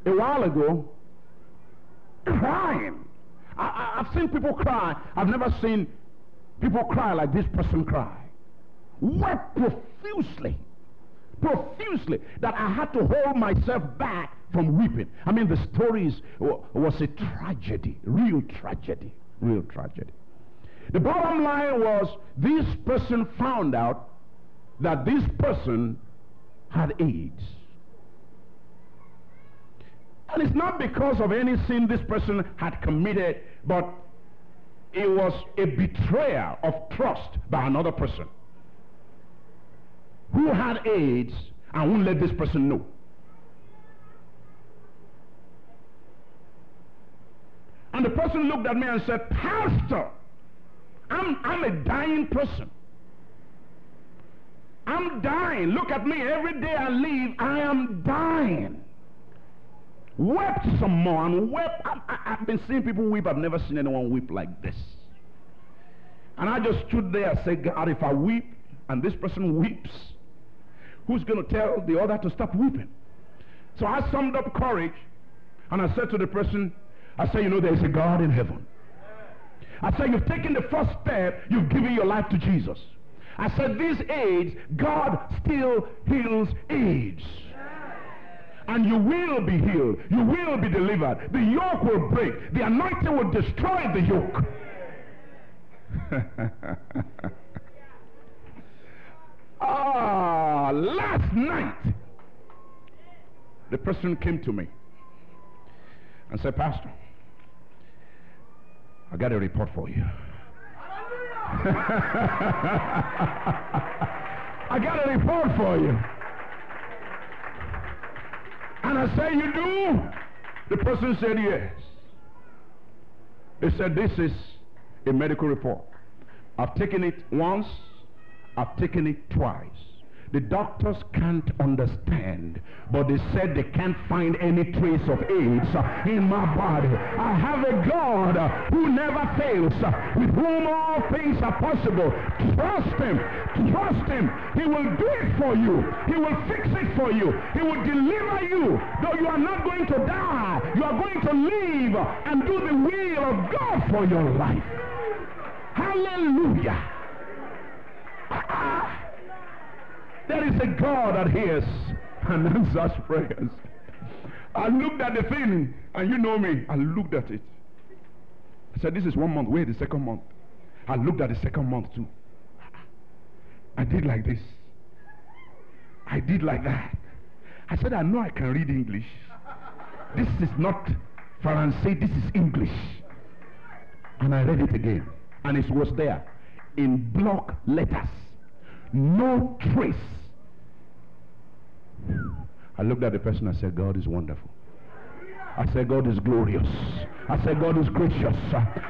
[SPEAKER 3] a while ago crying. I, have seen people cry. I've never seen people cry like this person cry. Wept profusely. Profusely. That I had to hold myself back from weeping. I mean, the story was a tragedy. Real tragedy. Real tragedy. The bottom line was this person found out that this person had AIDS. And it's not because of any sin this person had committed, but it was a betrayal of trust by another person who had AIDS and won't let this person know. And the person looked at me and said, Pastor, I'm, I'm a dying person. I'm dying. Look at me. Every day I live, I am dying wept some more and wept. I, have been seeing people weep. I've never seen anyone weep like this. And I just stood there and said, God, if I weep and this person weeps, who's going to tell the other to stop weeping? So I summed up courage and I said to the person, I said, you know, there's a God in heaven. I said, you've taken the first step, you've given your life to Jesus. I said, this AIDS, God still heals AIDS and you will be healed. You will be delivered. The yoke will break. The anointing will destroy the yoke. ah, last night, the person came to me and said, Pastor, I got a report for you. I got a report for you. And I say, you do? The person said, yes. They said, this is a medical report. I've taken it once. I've taken it twice. The doctors can't understand, but they said they can't find any trace of AIDS in my body. I have a God who never fails, with whom all things are possible. Trust Him. Trust Him. He will do it for you. He will fix it for you. He will deliver you. Though you are not going to die, you are going to live and do the will of God for your life. Hallelujah. Ah. There is a God that hears and answers prayers. I looked at the thing, and you know me, I looked at it. I said, This is one month. Wait, the second month. I looked at the second month too. I did like this. I did like that. I said, I know I can read English. This is not Faransé, this is English. And I read it again. And it was there in block letters. No trace. I looked at the person and said, God is wonderful. I said, God is glorious. I said, God is gracious.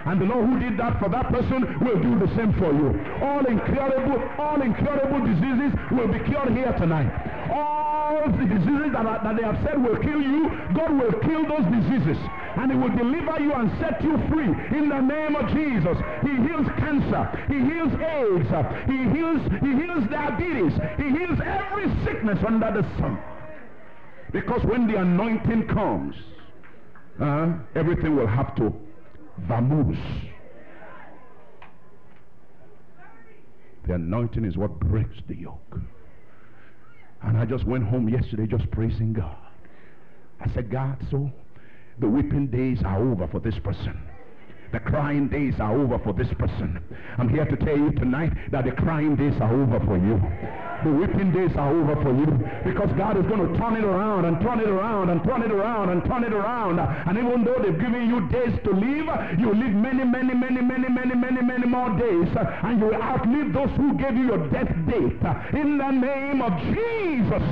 [SPEAKER 3] And the Lord who did that for that person will do the same for you. All incurable, all incurable diseases will be cured here tonight. All the diseases that, are, that they have said will kill you, God will kill those diseases. And he will deliver you and set you free in the name of Jesus. He heals cancer. He heals AIDS. He heals, he heals diabetes. He heals every sickness under the sun. Because when the anointing comes, everything will have to vamoose. The anointing is what breaks the yoke. And I just went home yesterday just praising God. I said, God, so the weeping days are over for this person. The crying days are over for this person. I'm here to tell you tonight that the crying days are over for you. The weeping days are over for you because God is going to turn it around and turn it around and turn it around and turn it around. And even though they've given you days to live, you live many, many, many, many, many, many, many more days. And you will outlive those who gave you your death date. In the name of Jesus,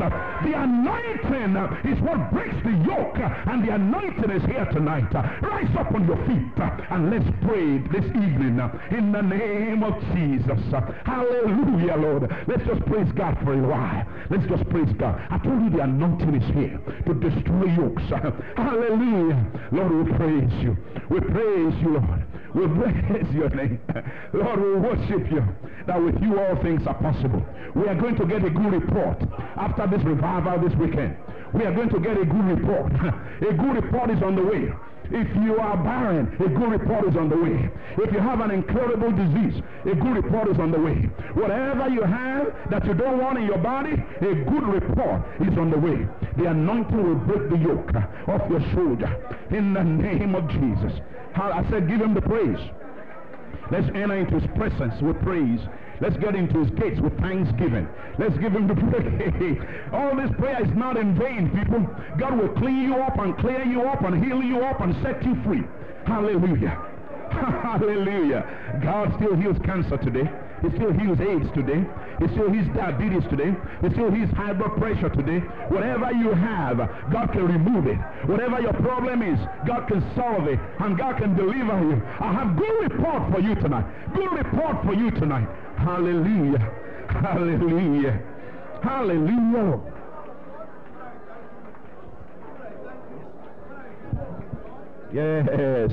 [SPEAKER 3] the anointing is what breaks the yoke. And the anointing is here tonight. Rise up on your feet and let's pray this evening in the name of Jesus. Hallelujah, Lord. Let's just praise God for a while. Let's just praise God. I told you the anointing is here to destroy yokes. Hallelujah. Lord, we praise you. We praise you, Lord. We praise your name. Lord, we worship you. That with you all things are possible. We are going to get a good report after this revival this weekend. We are going to get a good report. a good report is on the way. If you are barren, a good report is on the way. If you have an incurable disease, a good report is on the way. Whatever you have that you don't want in your body, a good report is on the way. The anointing will break the yoke off your shoulder in the name of Jesus. I said, give him the praise. Let's enter into his presence with praise. Let's get into his gates with thanksgiving. Let's give him the praise. All this prayer is not in vain, people. God will clean you up and clear you up and heal you up and set you free. Hallelujah. Hallelujah. God still heals cancer today. He still heals AIDS today. He still heals diabetes today. He still heals high blood pressure today. Whatever you have, God can remove it. Whatever your problem is, God can solve it. And God can deliver you. I have good report for you tonight. Good report for you tonight. Hallelujah. Hallelujah. Hallelujah. Yes.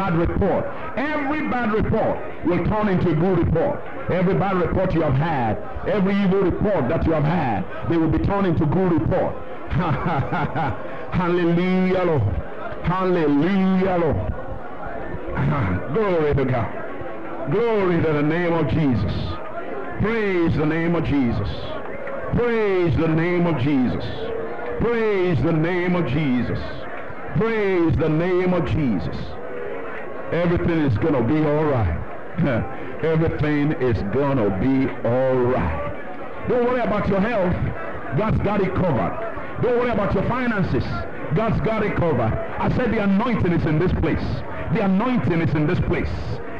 [SPEAKER 3] bad report, every bad report will turn into a good report. Every bad report you have had, every evil report that you have had, they will be turned into good report. Hallelujah, Lord. Hallelujah, Lord. Glory to God. Glory to the name of Jesus. Praise the name of Jesus. Praise the name of Jesus. Praise the name of Jesus. Praise the name of Jesus. Everything is going to be all right. Everything is going to be all right. Don't worry about your health. God's got it covered. Don't worry about your finances. God's got it covered. I said the anointing is in this place. The anointing is in this place.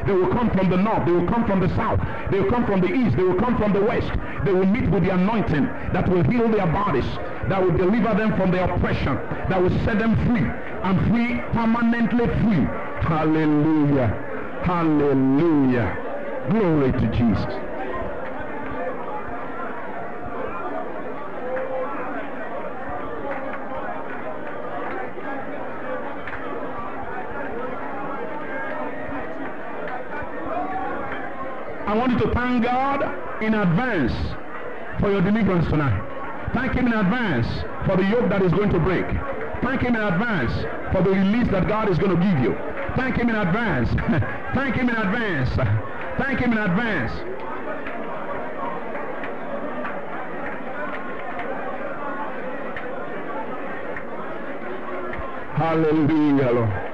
[SPEAKER 3] They will come from the north. They will come from the south. They will come from the east. They will come from the west. They will meet with the anointing that will heal their bodies, that will deliver them from their oppression, that will set them free and free, permanently free. Hallelujah. Hallelujah. Glory to Jesus. I want you to thank God in advance for your deliverance tonight. Thank Him in advance for the yoke that is going to break. Thank Him in advance for the release that God is going to give you. Thank Him in advance. Thank Him in advance. Thank Him in advance. Hallelujah, Lord.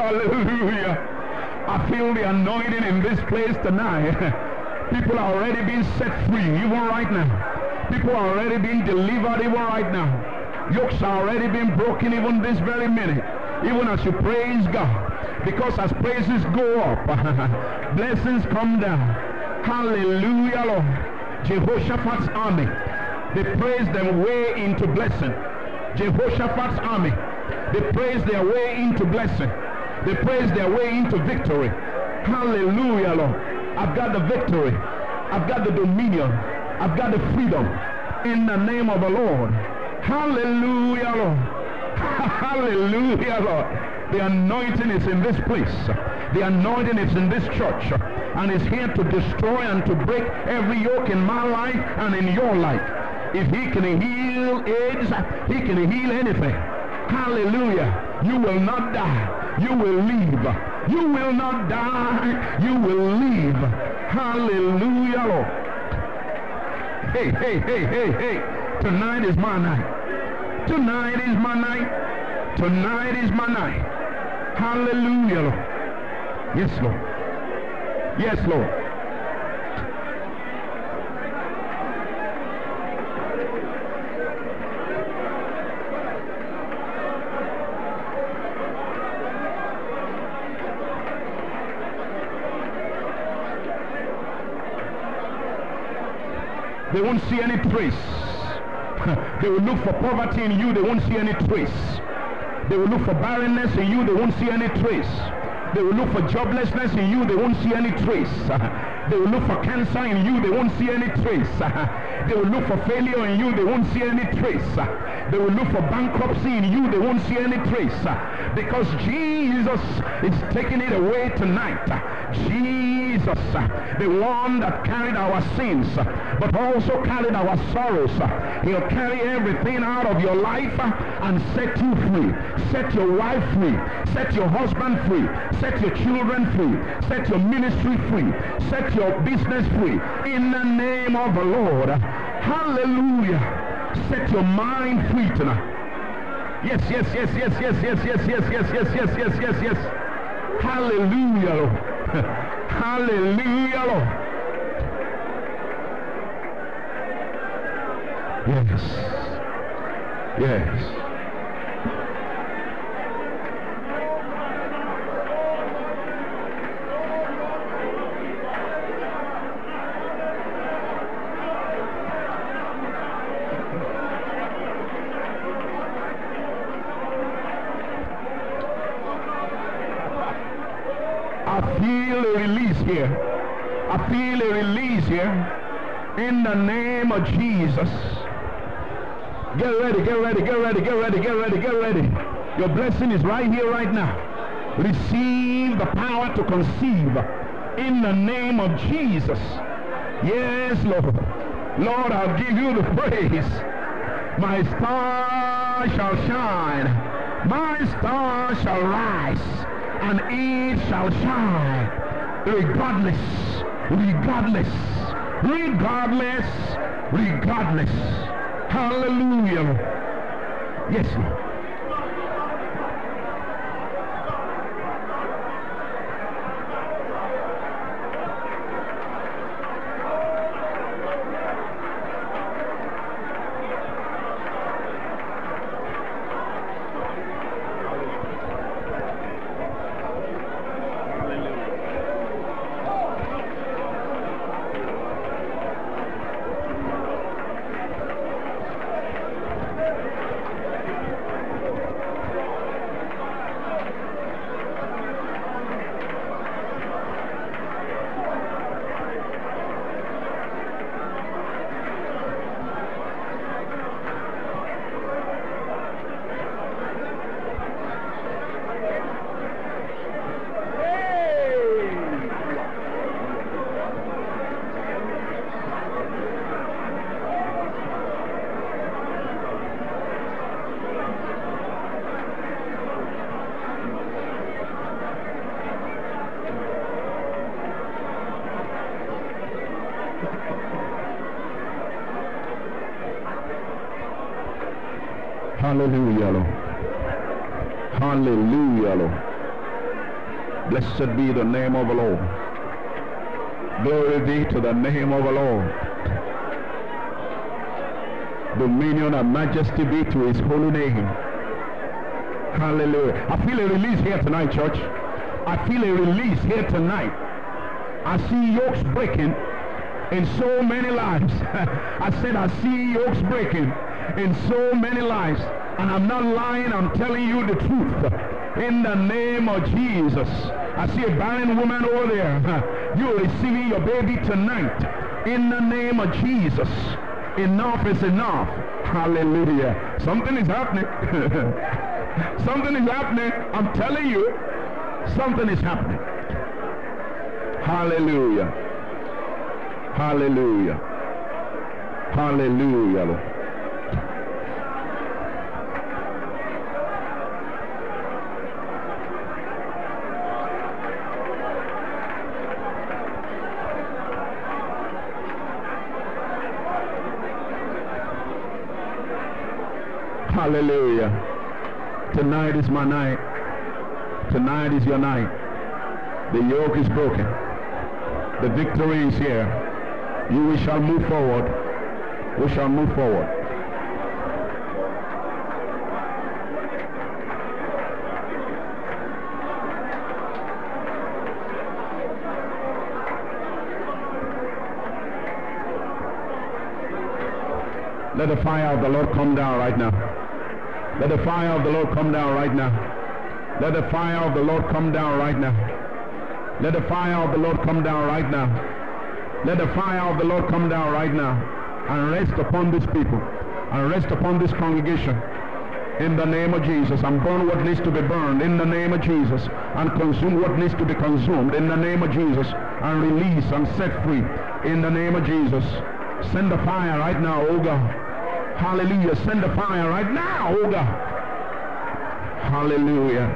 [SPEAKER 3] Hallelujah. I feel the anointing in this place tonight. People are already being set free, even right now. People are already being delivered, even right now. Yokes are already being broken, even this very minute. Even as you praise God. Because as praises go up, blessings come down. Hallelujah, Lord. Jehoshaphat's army, they praise their way into blessing. Jehoshaphat's army, they praise their way into blessing. They praise their way into victory. Hallelujah, Lord. I've got the victory. I've got the dominion. I've got the freedom. In the name of the Lord. Hallelujah, Lord. Hallelujah, Lord. The anointing is in this place. The anointing is in this church. And is here to destroy and to break every yoke in my life and in your life. If he can heal AIDS, he can heal anything. Hallelujah. You will not die you will live. You will not die. You will live. Hallelujah. Hey, hey, hey, hey, hey. Tonight is my night. Tonight is my night. Tonight is my night. Hallelujah. Yes, Lord. Yes, Lord. They won't see any trace. they will look for poverty in you, they won't see any trace. They will look for barrenness in you, they won't see any trace. They will look for joblessness in you, they won't see any trace. They will look for cancer in you, they won't see any trace. They will look for failure in you, they won't see any trace. They will look for bankruptcy in you, they won't see any trace. Because Jesus is taking it away tonight. Jesus, the one that carried our sins, but also carried our sorrows. He'll carry everything out of your life and set you free. Set your wife free. Set your husband free. Set your children free. Set your ministry free. Set your business free. In the name of the Lord. Hallelujah. Set your mind free tonight. Yes, yes, yes, yes, yes, yes, yes, yes, yes, yes, yes, yes, yes, yes. Hallelujah, Lord. Hallelujah. Yes. Yes. I feel a release here. I feel a release here. In the name of Jesus. Get ready, get ready, get ready, get ready, get ready, get ready. Your blessing is right here, right now. Receive the power to conceive in the name of Jesus. Yes, Lord. Lord, I'll give you the praise. My star shall shine. My star shall rise and it shall shine regardless, regardless, regardless, regardless. Hallelujah. Yes, Lord. Hallelujah. Hallelujah. Blessed be the name of the Lord. Glory be to the name of the Lord. Dominion and majesty be to his holy name. Hallelujah. I feel a release here tonight, church. I feel a release here tonight. I see yokes breaking in so many lives. I said I see yokes breaking in so many lives. And I'm not lying, I'm telling you the truth. In the name of Jesus. I see a barren woman over there. You're receiving your baby tonight. In the name of Jesus. Enough is enough. Hallelujah. Something is happening. something is happening. I'm telling you, something is happening. Hallelujah. Hallelujah. Hallelujah. Hallelujah. Tonight is my night. Tonight is your night. The yoke is broken. The victory is here. You we shall move forward. We shall move forward. Let the fire of the Lord come down right now. Let the fire of the Lord come down right now. Let the fire of the Lord come down right now. Let the fire of the Lord come down right now. Let the fire of the Lord come down right now and rest upon these people and rest upon this congregation. In the name of Jesus, and burn what needs to be burned in the name of Jesus, and consume what needs to be consumed in the name of Jesus, and release and set free in the name of Jesus. Send the fire right now, oh God. Hallelujah. Send the fire right now, oh God. Hallelujah.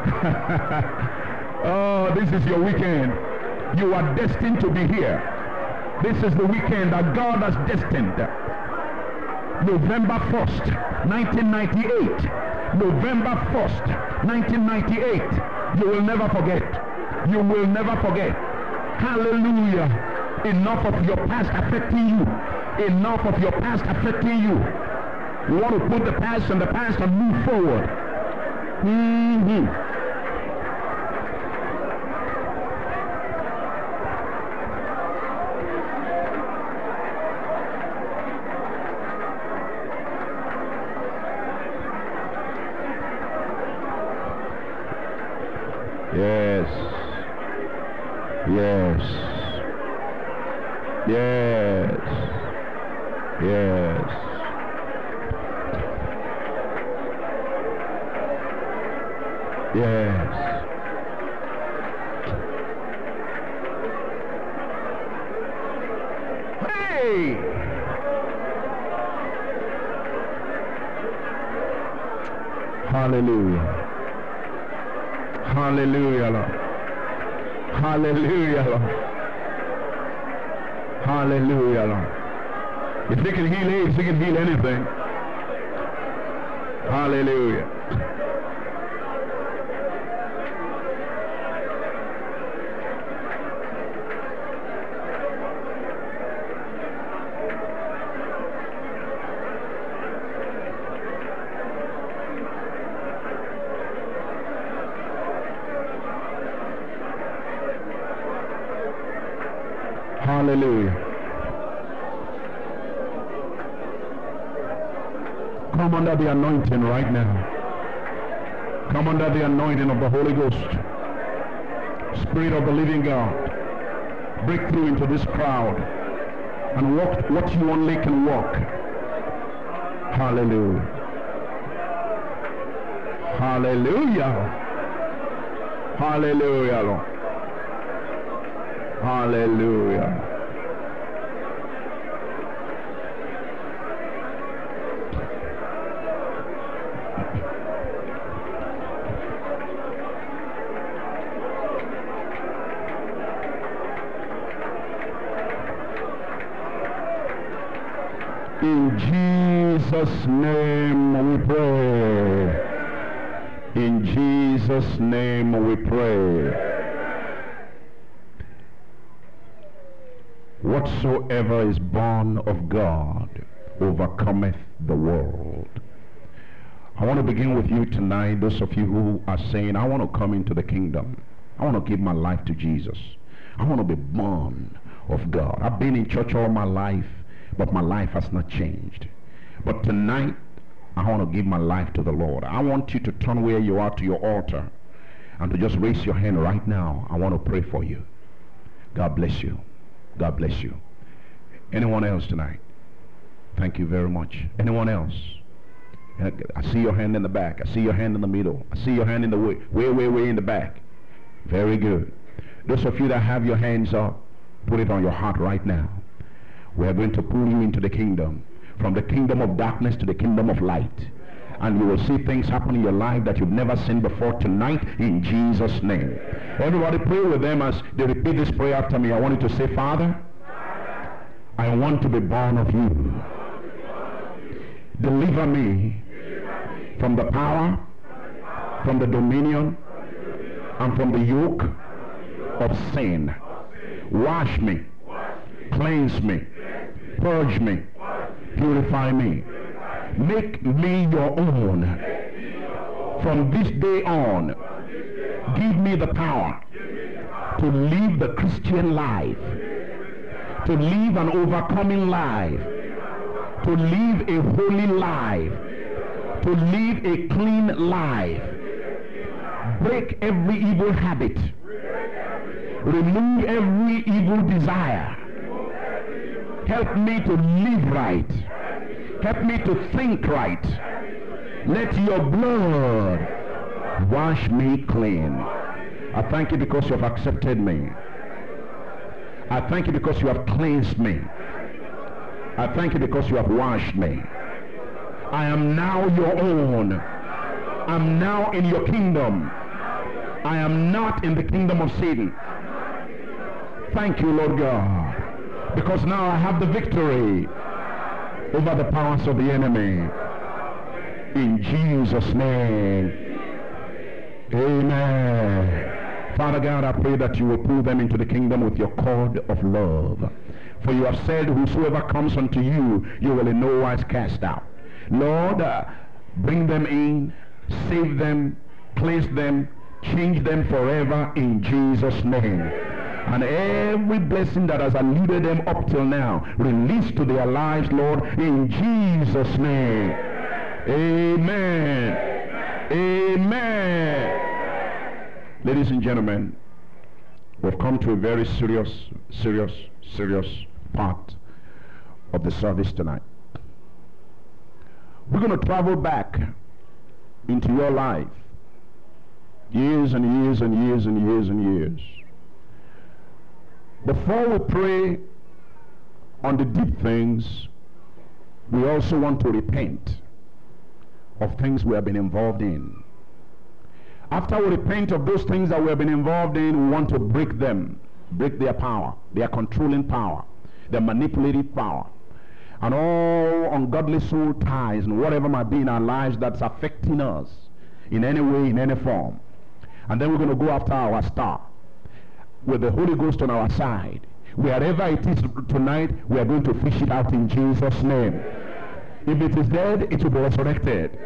[SPEAKER 3] oh, this is your weekend. You are destined to be here. This is the weekend that God has destined. November 1st, 1998. November 1st, 1998. You will never forget. You will never forget. Hallelujah. Enough of your past affecting you. Enough of your past affecting you. You want to put the past in the past and move forward. Mm-hmm. Yes. Yes. Yes. Yes. Yes. Hey! Hallelujah. Hallelujah, Lord. Hallelujah, Lord. Hallelujah. If he can heal AIDS, he can heal anything. Hallelujah. Come under the anointing right now. Come under the anointing of the Holy Ghost. Spirit of the living God. Break through into this crowd and walk what you only can walk. Hallelujah. Hallelujah. Hallelujah, Lord. Hallelujah. In Jesus' name we pray. In Jesus' name we pray. Whatsoever is born of God overcometh the world. I want to begin with you tonight, those of you who are saying, I want to come into the kingdom. I want to give my life to Jesus. I want to be born of God. I've been in church all my life, but my life has not changed. But tonight, I want to give my life to the Lord. I want you to turn where you are to your altar and to just raise your hand right now. I want to pray for you. God bless you. God bless you. Anyone else tonight? Thank you very much. Anyone else? I see your hand in the back. I see your hand in the middle. I see your hand in the way, way, way, way in the back. Very good. Those of you that have your hands up, put it on your heart right now. We are going to pull you into the kingdom. From the kingdom of darkness to the kingdom of light. And you will see things happen in your life that you've never seen before tonight in Jesus' name. Everybody pray with them as they repeat this prayer after me. I want you to say, Father, I want to be born of you. Deliver me from the power, from the dominion, and from the yoke of sin. Wash me, cleanse me, purge me, purify me. Make me your own. From this day on, give me the power to live the Christian life, to live an overcoming life, to live a holy life, to live a clean life. Break every evil habit. Remove every evil desire. Help me to live right. Help me to think right. Let your blood wash me clean. I thank you because you have accepted me. I thank you because you have cleansed me. I thank you because you have washed me. I am now your own. I'm now in your kingdom. I am not in the kingdom of Satan. Thank you, Lord God. Because now I have the victory over the powers of the enemy. In Jesus' name. Amen. Father God, I pray that you will pull them into the kingdom with your cord of love. For you have said, whosoever comes unto you, you will in no wise cast out. Lord, uh, bring them in, save them, cleanse them, change them forever in Jesus' name. And every blessing that has eluded them up till now, release to their lives, Lord, in Jesus' name. Amen. Amen. Ladies and gentlemen, we've come to a very serious, serious, serious part of the service tonight. We're going to travel back into your life. Years and years and years and years and years. Before we pray on the deep things, we also want to repent of things we have been involved in. After we repent of those things that we have been involved in, we want to break them, break their power, their controlling power, their manipulative power, and all ungodly soul ties and whatever might be in our lives that's affecting us in any way, in any form. And then we're going to go after our star with the Holy Ghost on our side. Wherever it is tonight, we are going to fish it out in Jesus' name. If it is dead, it will be resurrected.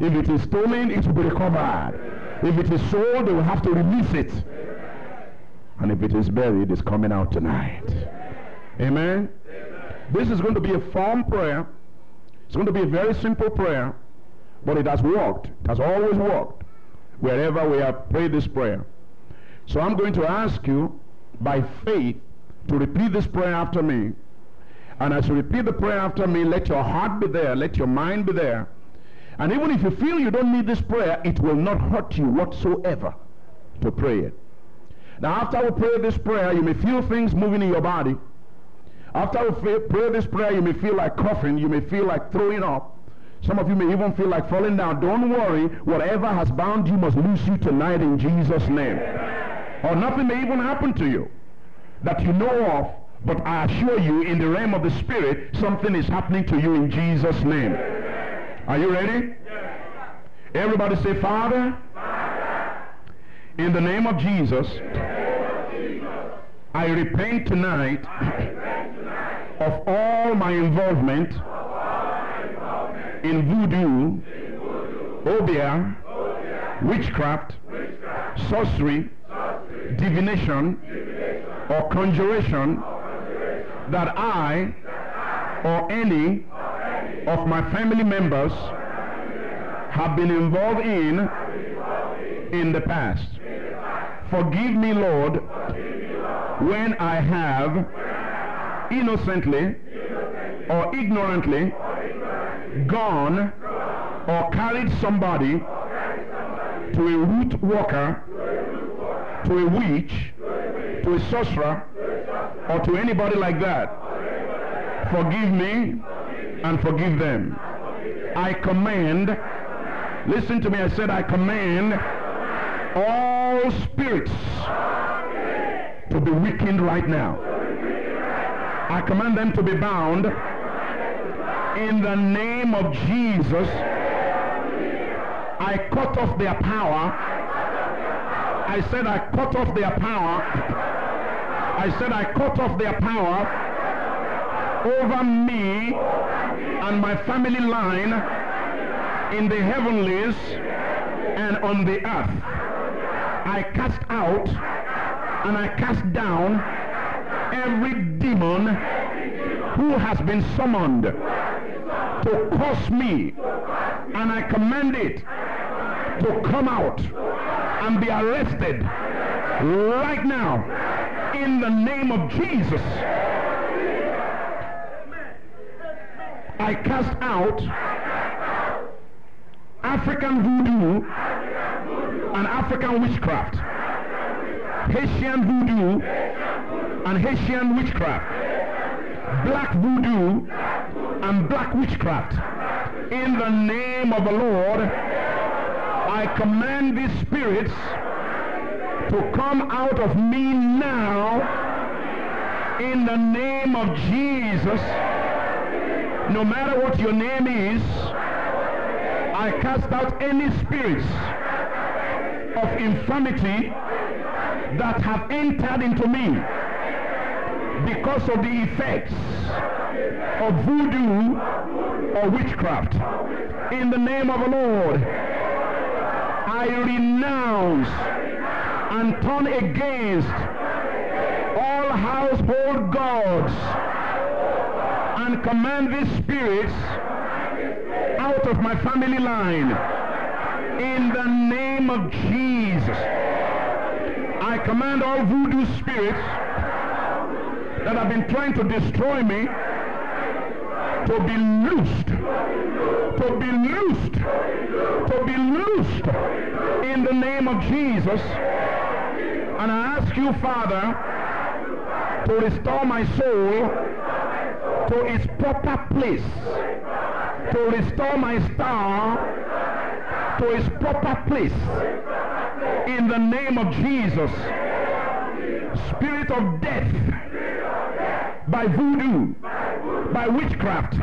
[SPEAKER 3] If it is stolen, it will be recovered. If it is sold, they will have to release it. And if it is buried, it's coming out tonight. Amen? This is going to be a form prayer. It's going to be a very simple prayer, but it has worked. It has always worked wherever we have prayed this prayer. So I'm going to ask you by faith to repeat this prayer after me. And as you repeat the prayer after me, let your heart be there, let your mind be there. And even if you feel you don't need this prayer, it will not hurt you whatsoever to pray it. Now, after we pray this prayer, you may feel things moving in your body. After we pray this prayer, you may feel like coughing, you may feel like throwing up. Some of you may even feel like falling down. Don't worry, whatever has bound you must loose you tonight in Jesus' name. Or nothing may even happen to you that you know of, but I assure you, in the realm of the Spirit, something is happening to you in Jesus' name. Are you ready? Everybody say, Father, in the name of Jesus, I repent tonight of all my involvement in voodoo, obia, witchcraft, sorcery, divination, or conjuration that I or any of my family members have been involved in in the past. Forgive me, Lord, when I have innocently or ignorantly gone or carried somebody to a root worker, to a witch, to a sorcerer, or to anybody like that. Forgive me and forgive them. I command, listen to me, I said I command all spirits to be weakened right now. I command them to be bound in the name of Jesus. I cut off their power. I said I cut off their power. I said I cut off their power over me and my family line in the heavenlies and on the earth. I cast out and I cast down every demon who has been summoned to curse me and I command it to come out and be arrested right now in the name of Jesus. I cast out African voodoo and African witchcraft, Haitian voodoo and Haitian witchcraft, black voodoo and black witchcraft. In the name of the Lord, I command these spirits to come out of me now in the name of Jesus. No matter what your name is, I cast out any spirits of infirmity that have entered into me because of the effects of voodoo or witchcraft. In the name of the Lord, I renounce and turn against all household gods and command these spirits out of my family line. In the name of Jesus, I command all voodoo spirits that have been trying to destroy me to be loosed, to be loosed, to be loosed in the name of Jesus. And I ask you, Father, to restore my soul to its proper place, to restore my star to its proper place in the name of Jesus. Spirit of death by voodoo, by witchcraft,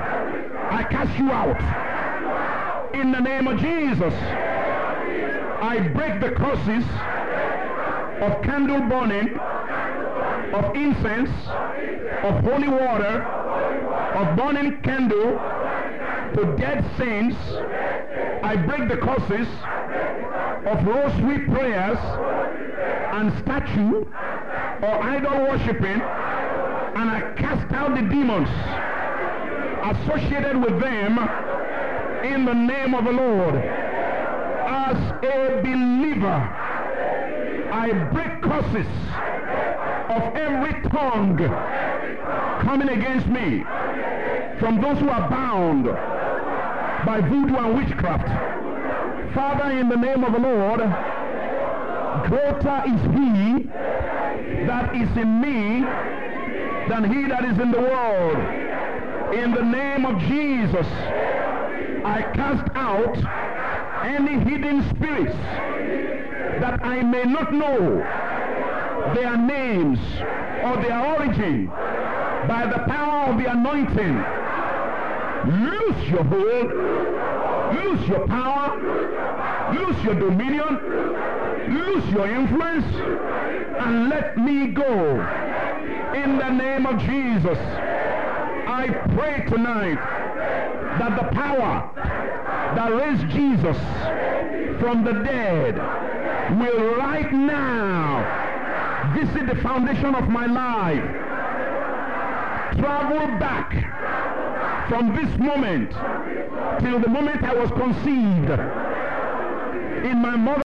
[SPEAKER 3] I cast you out in the name of Jesus. I break the curses of candle burning, of incense, of holy water, of burning candle to dead saints. I break the curses of rosary prayers and statue or idol worshipping and I cast out the demons associated with them in the name of the Lord. As a believer, I break curses of every tongue coming against me from those who are bound by voodoo and witchcraft. Father, in the name of the Lord, greater is he that is in me than he that is in the world. In the name of Jesus, I cast out any hidden spirits that I may not know their names or their origin by the power of the anointing. Loose your hold lose your power, lose your dominion, lose your influence, and let me go. In the name of Jesus, I pray tonight that the power that raised Jesus from the dead will right now visit the foundation of my life. Travel back from this moment till the moment I was conceived in my mother